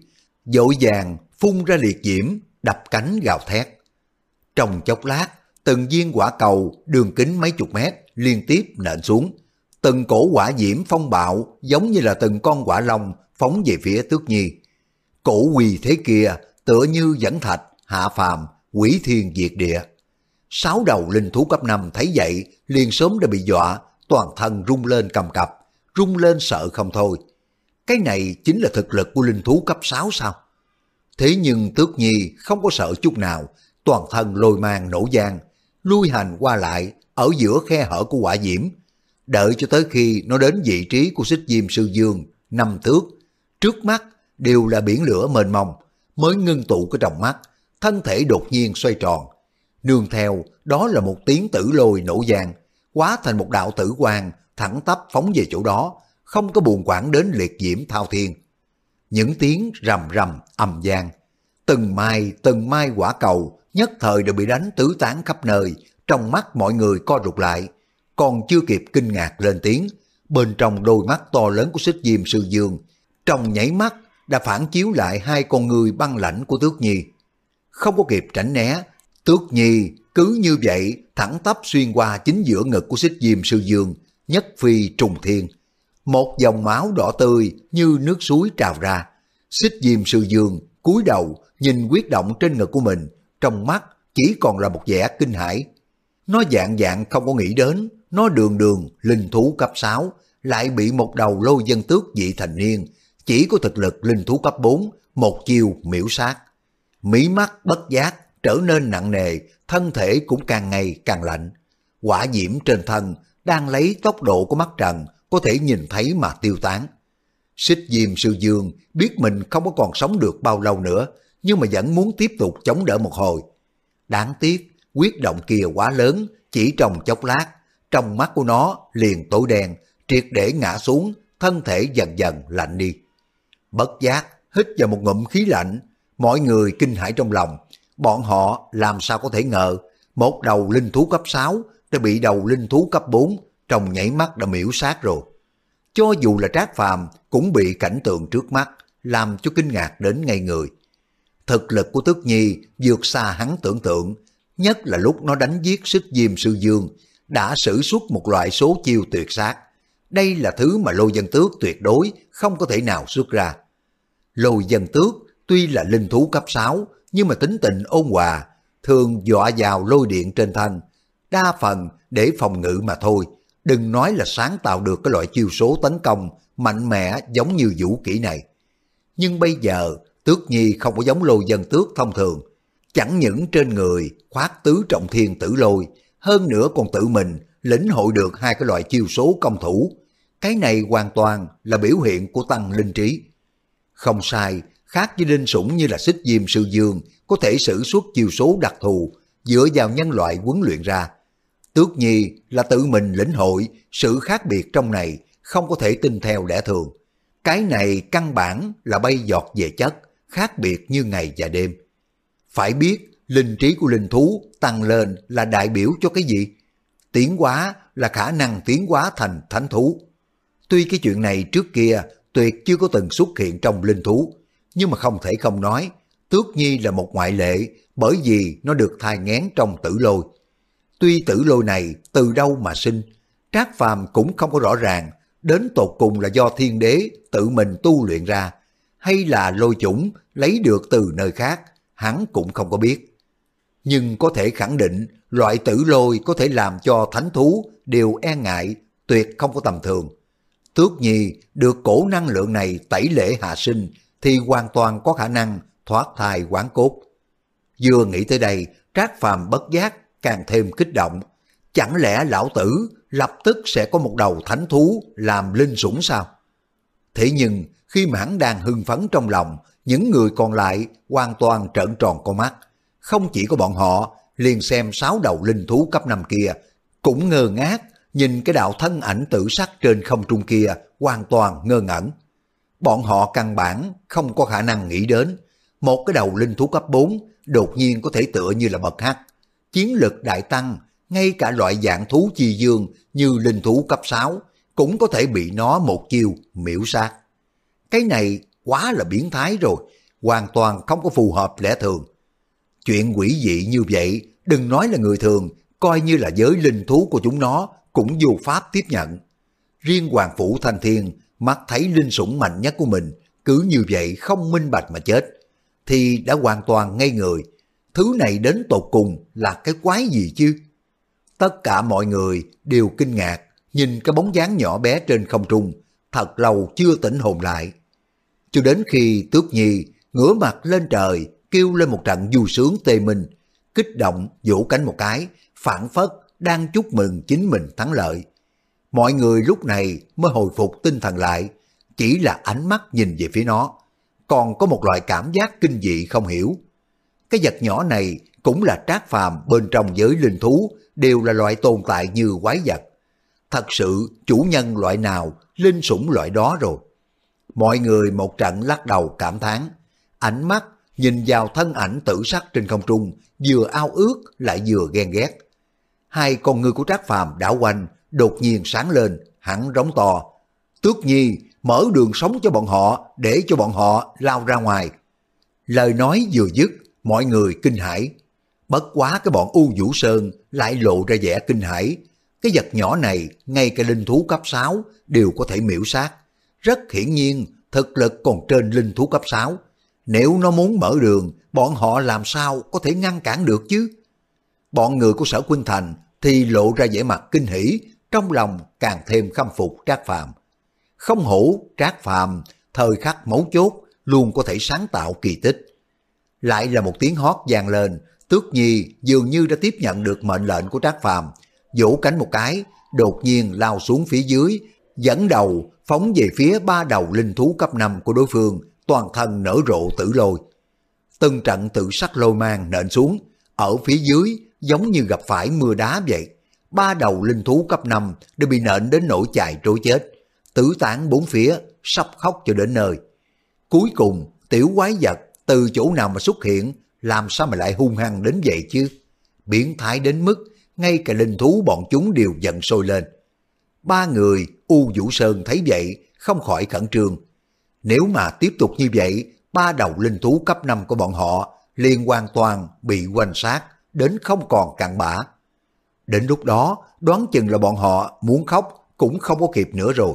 dội vàng phun ra liệt diễm, đập cánh gào thét. Trong chốc lát, từng viên quả cầu đường kính mấy chục mét liên tiếp nện xuống. Từng cổ quả diễm phong bạo giống như là từng con quả long phóng về phía tước nhi. Cổ quỳ thế kia tựa như dẫn thạch, hạ phàm, quỷ thiên diệt địa. Sáu đầu linh thú cấp 5 thấy vậy liền sớm đã bị dọa, toàn thân rung lên cầm cập, rung lên sợ không thôi. Cái này chính là thực lực của linh thú cấp 6 sao? Thế nhưng tước nhi không có sợ chút nào, toàn thân lôi mang nổ giang, lui hành qua lại ở giữa khe hở của quả diễm. Đợi cho tới khi nó đến vị trí của xích diêm sư dương, năm tước, trước mắt đều là biển lửa mênh mông, mới ngưng tụ cái trong mắt, thân thể đột nhiên xoay tròn. Nương theo, đó là một tiếng tử lôi nổ giang, quá thành một đạo tử quang thẳng tắp phóng về chỗ đó, không có buồn quản đến liệt diễm thao thiên. Những tiếng rầm rầm ầm vang, từng mai từng mai quả cầu nhất thời đều bị đánh tứ tán khắp nơi, trong mắt mọi người co rụt lại, còn chưa kịp kinh ngạc lên tiếng, bên trong đôi mắt to lớn của xích diêm sư dương, trong nháy mắt đã phản chiếu lại hai con người băng lãnh của tước nhi. Không có kịp tránh né, tước nhi cứ như vậy thẳng tắp xuyên qua chính giữa ngực của xích diêm sư dương, nhất phi trùng thiên, một dòng máu đỏ tươi như nước suối trào ra. Xích diêm sư dương cúi đầu nhìn quyết động trên ngực của mình, trong mắt chỉ còn là một vẻ kinh hãi. Nó dạng dạng không có nghĩ đến, nó đường đường linh thú cấp 6, lại bị một đầu lôi dân tước dị thành niên, chỉ có thực lực linh thú cấp 4, một chiêu miễu sát. Mí mắt bất giác trở nên nặng nề, thân thể cũng càng ngày càng lạnh. Quả diễm trên thân đang lấy tốc độ của mắt trần có thể nhìn thấy mà tiêu tán. Xích Diêm Sư Dương biết mình không có còn sống được bao lâu nữa, nhưng mà vẫn muốn tiếp tục chống đỡ một hồi. Đáng tiếc, quyết động kia quá lớn, chỉ trong chốc lát, trong mắt của nó liền tối đen, triệt để ngã xuống, thân thể dần dần lạnh đi. Bất giác, hít vào một ngụm khí lạnh, mọi người kinh hãi trong lòng, bọn họ làm sao có thể ngờ, một đầu linh thú cấp 6 đã bị đầu linh thú cấp 4 trong nhảy mắt đã miễu sát rồi. Cho dù là trác phàm cũng bị cảnh tượng trước mắt làm cho kinh ngạc đến ngay người. Thực lực của tước Nhi vượt xa hắn tưởng tượng, nhất là lúc nó đánh giết sức diêm sư dương, đã sử xuất một loại số chiêu tuyệt sát. Đây là thứ mà lôi dân tước tuyệt đối không có thể nào xuất ra. Lôi dân tước tuy là linh thú cấp 6, nhưng mà tính tình ôn hòa, thường dọa vào lôi điện trên thanh, đa phần để phòng ngự mà thôi, đừng nói là sáng tạo được cái loại chiêu số tấn công mạnh mẽ giống như vũ kỹ này. Nhưng bây giờ, Tước Nhi không có giống lôi dân tước thông thường, chẳng những trên người khoát tứ trọng thiên tử lôi, hơn nữa còn tự mình lĩnh hội được hai cái loại chiêu số công thủ. Cái này hoàn toàn là biểu hiện của tăng linh trí. Không sai, khác với linh sủng như là xích diêm sư dương, có thể sử xuất chiêu số đặc thù dựa vào nhân loại huấn luyện ra. Tước Nhi là tự mình lĩnh hội sự khác biệt trong này không có thể tin theo lẽ thường. Cái này căn bản là bay giọt về chất, khác biệt như ngày và đêm. Phải biết, linh trí của linh thú tăng lên là đại biểu cho cái gì? Tiến hóa là khả năng tiến hóa thành thánh thú. Tuy cái chuyện này trước kia tuyệt chưa có từng xuất hiện trong linh thú, nhưng mà không thể không nói, Tước Nhi là một ngoại lệ bởi vì nó được thai ngén trong tử lôi. Tuy tử lôi này từ đâu mà sinh, Trác Phàm cũng không có rõ ràng, đến tột cùng là do thiên đế tự mình tu luyện ra, hay là lôi chủng lấy được từ nơi khác, hắn cũng không có biết. Nhưng có thể khẳng định loại tử lôi có thể làm cho thánh thú đều e ngại, tuyệt không có tầm thường. Tước Nhi được cổ năng lượng này tẩy lễ hạ sinh thì hoàn toàn có khả năng thoát thai quán cốt. Vừa nghĩ tới đây, Trác Phàm bất giác càng thêm kích động. Chẳng lẽ lão tử lập tức sẽ có một đầu thánh thú làm linh sủng sao? Thế nhưng khi mà hắn đang hưng phấn trong lòng, những người còn lại hoàn toàn trợn tròn con mắt. Không chỉ có bọn họ, liền xem sáu đầu linh thú cấp năm kia, cũng ngơ ngác nhìn cái đạo thân ảnh tử sắc trên không trung kia hoàn toàn ngơ ngẩn. Bọn họ căn bản không có khả năng nghĩ đến một cái đầu linh thú cấp 4 đột nhiên có thể tựa như là bậc hắc, chiến lực đại tăng, ngay cả loại dạng thú chi dương như linh thú cấp 6 cũng có thể bị nó một chiêu miễu sát. Cái này quá là biến thái rồi, hoàn toàn không có phù hợp lẽ thường. Chuyện quỷ dị như vậy, đừng nói là người thường, coi như là giới linh thú của chúng nó cũng vô pháp tiếp nhận. Riêng Hoàng Phủ Thanh Thiên mắt thấy linh sủng mạnh nhất của mình, cứ như vậy không minh bạch mà chết, thì đã hoàn toàn ngây người. Thứ này đến tột cùng là cái quái gì chứ? Tất cả mọi người đều kinh ngạc, nhìn cái bóng dáng nhỏ bé trên không trung, thật lâu chưa tỉnh hồn lại. Cho đến khi Tước Nhi ngửa mặt lên trời, kêu lên một trận du sướng tê minh, kích động vỗ cánh một cái, phản phất đang chúc mừng chính mình thắng lợi. Mọi người lúc này mới hồi phục tinh thần lại, chỉ là ánh mắt nhìn về phía nó, còn có một loại cảm giác kinh dị không hiểu. Cái vật nhỏ này cũng là trác phàm bên trong giới linh thú, đều là loại tồn tại như quái vật. Thật sự chủ nhân loại nào, linh sủng loại đó rồi. Mọi người một trận lắc đầu cảm thán, ánh mắt nhìn vào thân ảnh tử sắc trên không trung, vừa ao ước lại vừa ghen ghét. Hai con người của Trác Phàm đảo quanh, đột nhiên sáng lên, hắn rống to. Tước Nhi mở đường sống cho bọn họ để cho bọn họ lao ra ngoài. Lời nói vừa dứt, mọi người kinh hãi. Bất quá cái bọn U Vũ Sơn lại lộ ra vẻ kinh hãi. Cái vật nhỏ này, ngay cả linh thú cấp 6 đều có thể miễu sát. Rất hiển nhiên, thực lực còn trên linh thú cấp 6. Nếu nó muốn mở đường, bọn họ làm sao có thể ngăn cản được chứ? Bọn người của sở Quynh Thành thì lộ ra vẻ mặt kinh hỉ, trong lòng càng thêm khâm phục Trác Phàm. Không hổ Trác Phàm thời khắc mấu chốt luôn có thể sáng tạo kỳ tích. Lại là một tiếng hót vang lên, Tước Nhi dường như đã tiếp nhận được mệnh lệnh của Trác Phàm, vỗ cánh một cái, đột nhiên lao xuống phía dưới, dẫn đầu phóng về phía ba đầu linh thú cấp 5 của đối phương, toàn thân nở rộ tử lôi. Từng trận tự sắc lôi mang nện xuống, ở phía dưới giống như gặp phải mưa đá vậy. Ba đầu linh thú cấp 5 đều bị nện đến nỗi chạy trối chết, tứ tán bốn phía, sắp khóc cho đến nơi. Cuối cùng, tiểu quái vật từ chỗ nào mà xuất hiện, làm sao mà lại hung hăng đến vậy chứ? Biến thái đến mức, ngay cả linh thú bọn chúng đều giận sôi lên. Ba người U Vũ Sơn thấy vậy, không khỏi khẩn trương. Nếu mà tiếp tục như vậy, ba đầu linh thú cấp 5 của bọn họ liền hoàn toàn bị quanh sát, đến không còn cặn bã. Đến lúc đó, đoán chừng là bọn họ muốn khóc cũng không có kịp nữa rồi.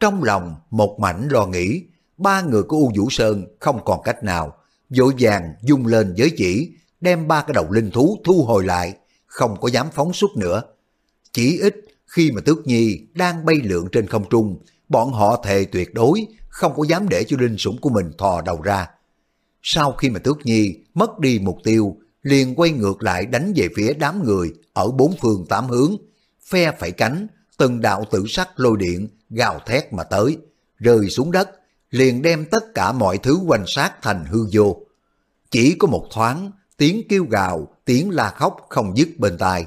Trong lòng một mảnh lo nghĩ, ba người của U Vũ Sơn không còn cách nào, vội vàng dung lên giới chỉ, đem ba cái đầu linh thú thu hồi lại, không có dám phóng xuất nữa. Chỉ ít khi mà Tước Nhi đang bay lượn trên không trung, bọn họ thề tuyệt đối không có dám để cho linh sủng của mình thò đầu ra. Sau khi mà Tước Nhi mất đi mục tiêu, liền quay ngược lại đánh về phía đám người ở bốn phương tám hướng, phe phải cánh, từng đạo tử sắc lôi điện gào thét mà tới, rơi xuống đất, liền đem tất cả mọi thứ quanh sát thành hư vô. Chỉ có một thoáng, tiếng kêu gào, tiếng la khóc không dứt bên tai.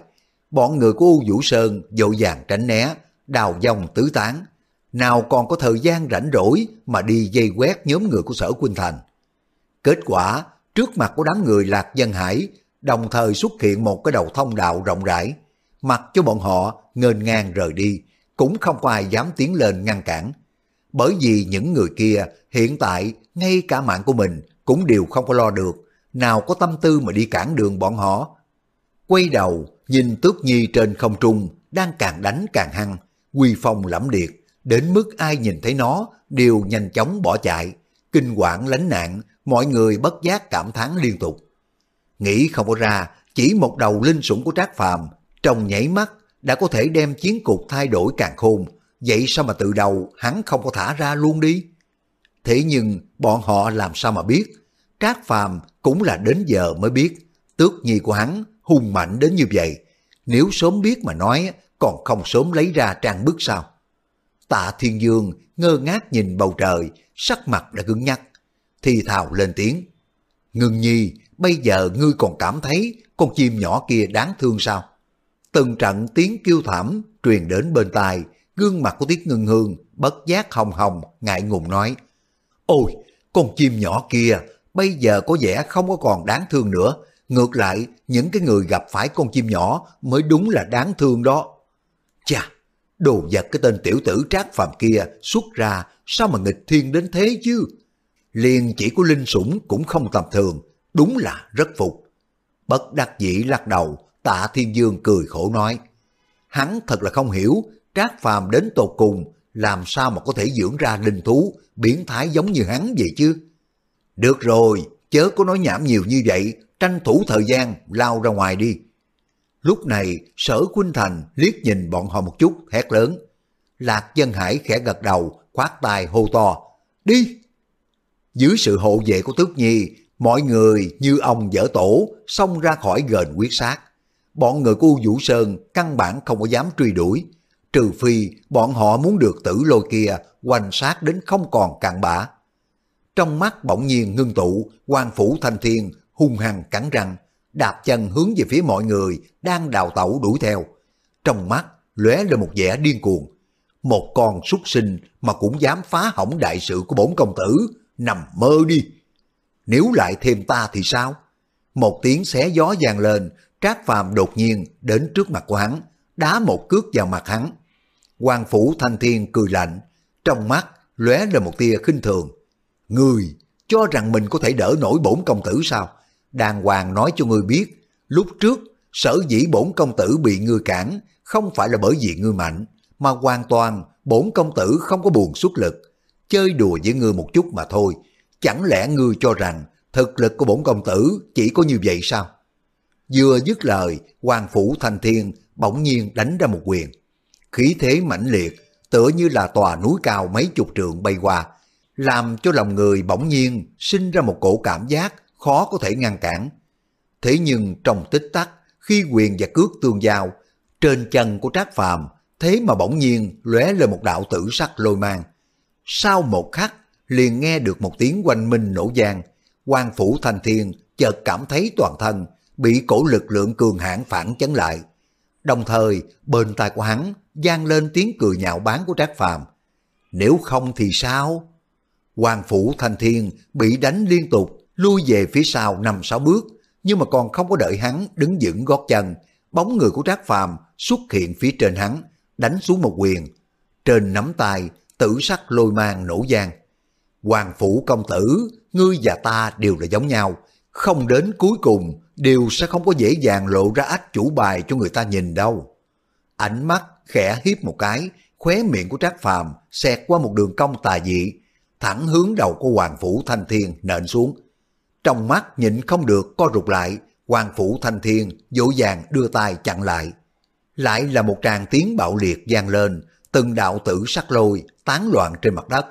Bọn người của U Vũ Sơn dội vàng tránh né, đào dòng tứ tán. Nào còn có thời gian rảnh rỗi mà đi dây quét nhóm người của sở Quynh Thành. Kết quả, trước mặt của đám người Lạc Dân Hải, đồng thời xuất hiện một cái đầu thông đạo rộng rãi, mặc cho bọn họ ngênh ngang rời đi, cũng không có ai dám tiến lên ngăn cản. Bởi vì những người kia hiện tại ngay cả mạng của mình cũng đều không có lo được, nào có tâm tư mà đi cản đường bọn họ. Quay đầu, nhìn tước nhi trên không trung, đang càng đánh càng hăng, quy phong lẫm liệt, đến mức ai nhìn thấy nó đều nhanh chóng bỏ chạy, kinh quản lánh nạn, mọi người bất giác cảm thán liên tục. Nghĩ không có ra, chỉ một đầu linh sủng của Trác Phàm trong nhảy mắt đã có thể đem chiến cục thay đổi càng khôn, vậy sao mà từ đầu hắn không có thả ra luôn đi? Thế nhưng bọn họ làm sao mà biết, Trác Phàm cũng là đến giờ mới biết, tước nhi của hắn hung mạnh đến như vậy, nếu sớm biết mà nói còn không sớm lấy ra trang bức sao? Tạ Thiên Dương ngơ ngác nhìn bầu trời, sắc mặt đã cứng nhắc, thì thào lên tiếng. Ngưng nhi, bây giờ ngươi còn cảm thấy con chim nhỏ kia đáng thương sao? Từng trận tiếng kêu thảm truyền đến bên tai, gương mặt của Tiết Ngưng Hương bất giác hồng hồng, ngại ngùng nói. Ôi, con chim nhỏ kia bây giờ có vẻ không có còn đáng thương nữa. Ngược lại, những cái người gặp phải con chim nhỏ mới đúng là đáng thương đó. Chà, đồ vật cái tên tiểu tử trác phàm kia xuất ra sao mà nghịch thiên đến thế chứ? Liền chỉ của linh sủng cũng không tầm thường, đúng là rất phục. Bất đắc dĩ lắc đầu, tạ thiên dương cười khổ nói. Hắn thật là không hiểu, trác phàm đến tột cùng, làm sao mà có thể dưỡng ra linh thú, biến thái giống như hắn vậy chứ? Được rồi, chớ có nói nhảm nhiều như vậy, tranh thủ thời gian, lao ra ngoài đi. Lúc này, sở Quynh Thành liếc nhìn bọn họ một chút, hét lớn. Lạc dân hải khẽ gật đầu, khoát tay hô to, đi! Dưới sự hộ vệ của Tước Nhi, mọi người như ông dở tổ, xông ra khỏi gền quyết sát. Bọn người của U Vũ Sơn căn bản không có dám truy đuổi, trừ phi bọn họ muốn được tử lôi kia quanh sát đến không còn cạn bã. Trong mắt bỗng nhiên ngưng tụ, quan phủ thanh thiên hung hăng cắn răng, đạp chân hướng về phía mọi người đang đào tẩu đuổi theo. Trong mắt lóe lên một vẻ điên cuồng. Một con súc sinh mà cũng dám phá hỏng đại sự của bổn công tử, nằm mơ đi. Nếu lại thêm ta thì sao? Một tiếng xé gió vang lên, Trác Phàm đột nhiên đến trước mặt của hắn, đá một cước vào mặt hắn. Quan phủ thanh thiên cười lạnh, trong mắt lóe lên một tia khinh thường. Người cho rằng mình có thể đỡ nổi bổn công tử sao? Đàng hoàng nói cho ngươi biết, lúc trước sở dĩ bổn công tử bị ngươi cản không phải là bởi vì ngươi mạnh, mà hoàn toàn bổn công tử không có buồn xuất lực, chơi đùa với ngươi một chút mà thôi. Chẳng lẽ ngươi cho rằng thực lực của bổn công tử chỉ có như vậy sao? Vừa dứt lời, hoàng phủ thành thiên bỗng nhiên đánh ra một quyền. Khí thế mãnh liệt, tựa như là tòa núi cao mấy chục trượng bay qua, làm cho lòng người bỗng nhiên sinh ra một cổ cảm giác khó có thể ngăn cản. Thế nhưng trong tích tắc, khi quyền và cước tương giao, trên chân của Trác Phàm thế mà bỗng nhiên lóe lên một đạo tử sắc lôi mang. Sau một khắc, liền nghe được một tiếng quanh minh nổ giang, quan phủ thành thiên chợt cảm thấy toàn thân bị cổ lực lượng cường hãn phản chấn lại. Đồng thời, bên tai của hắn vang lên tiếng cười nhạo báng của Trác Phàm. Nếu không thì sao? Hoàng phủ thành thiên bị đánh liên tục, lui về phía sau năm sáu bước, nhưng mà còn không có đợi hắn đứng vững gót chân, bóng người của Trác Phàm xuất hiện phía trên hắn, đánh xuống một quyền. Trên nắm tay, tử sắc lôi mang nổ giang. Hoàng phủ công tử, ngươi và ta đều là giống nhau, không đến cuối cùng đều sẽ không có dễ dàng lộ ra ách chủ bài cho người ta nhìn đâu. Ánh mắt khẽ hiếp một cái, khóe miệng của Trác Phàm xẹt qua một đường cong tà dị, thẳng hướng đầu của Hoàng Phủ Thanh Thiên nện xuống. Trong mắt nhịn không được co rụt lại, Hoàng Phủ Thanh Thiên dỗ dàng đưa tay chặn lại. Lại là một tràng tiếng bạo liệt vang lên, từng đạo tử sắc lôi tán loạn trên mặt đất.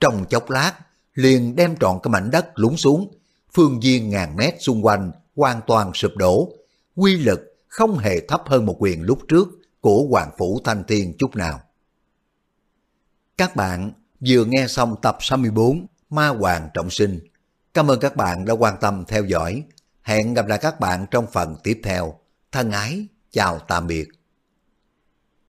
Trong chốc lát, liền đem trọn cái mảnh đất lún xuống, phương viên ngàn mét xung quanh hoàn toàn sụp đổ, quy lực không hề thấp hơn một quyền lúc trước của Hoàng Phủ Thanh Thiên chút nào. Các bạn vừa nghe xong tập 64 Ma Hoàng Trọng Sinh. Cảm ơn các bạn đã quan tâm theo dõi. Hẹn gặp lại các bạn trong phần tiếp theo. Thân ái, chào tạm biệt.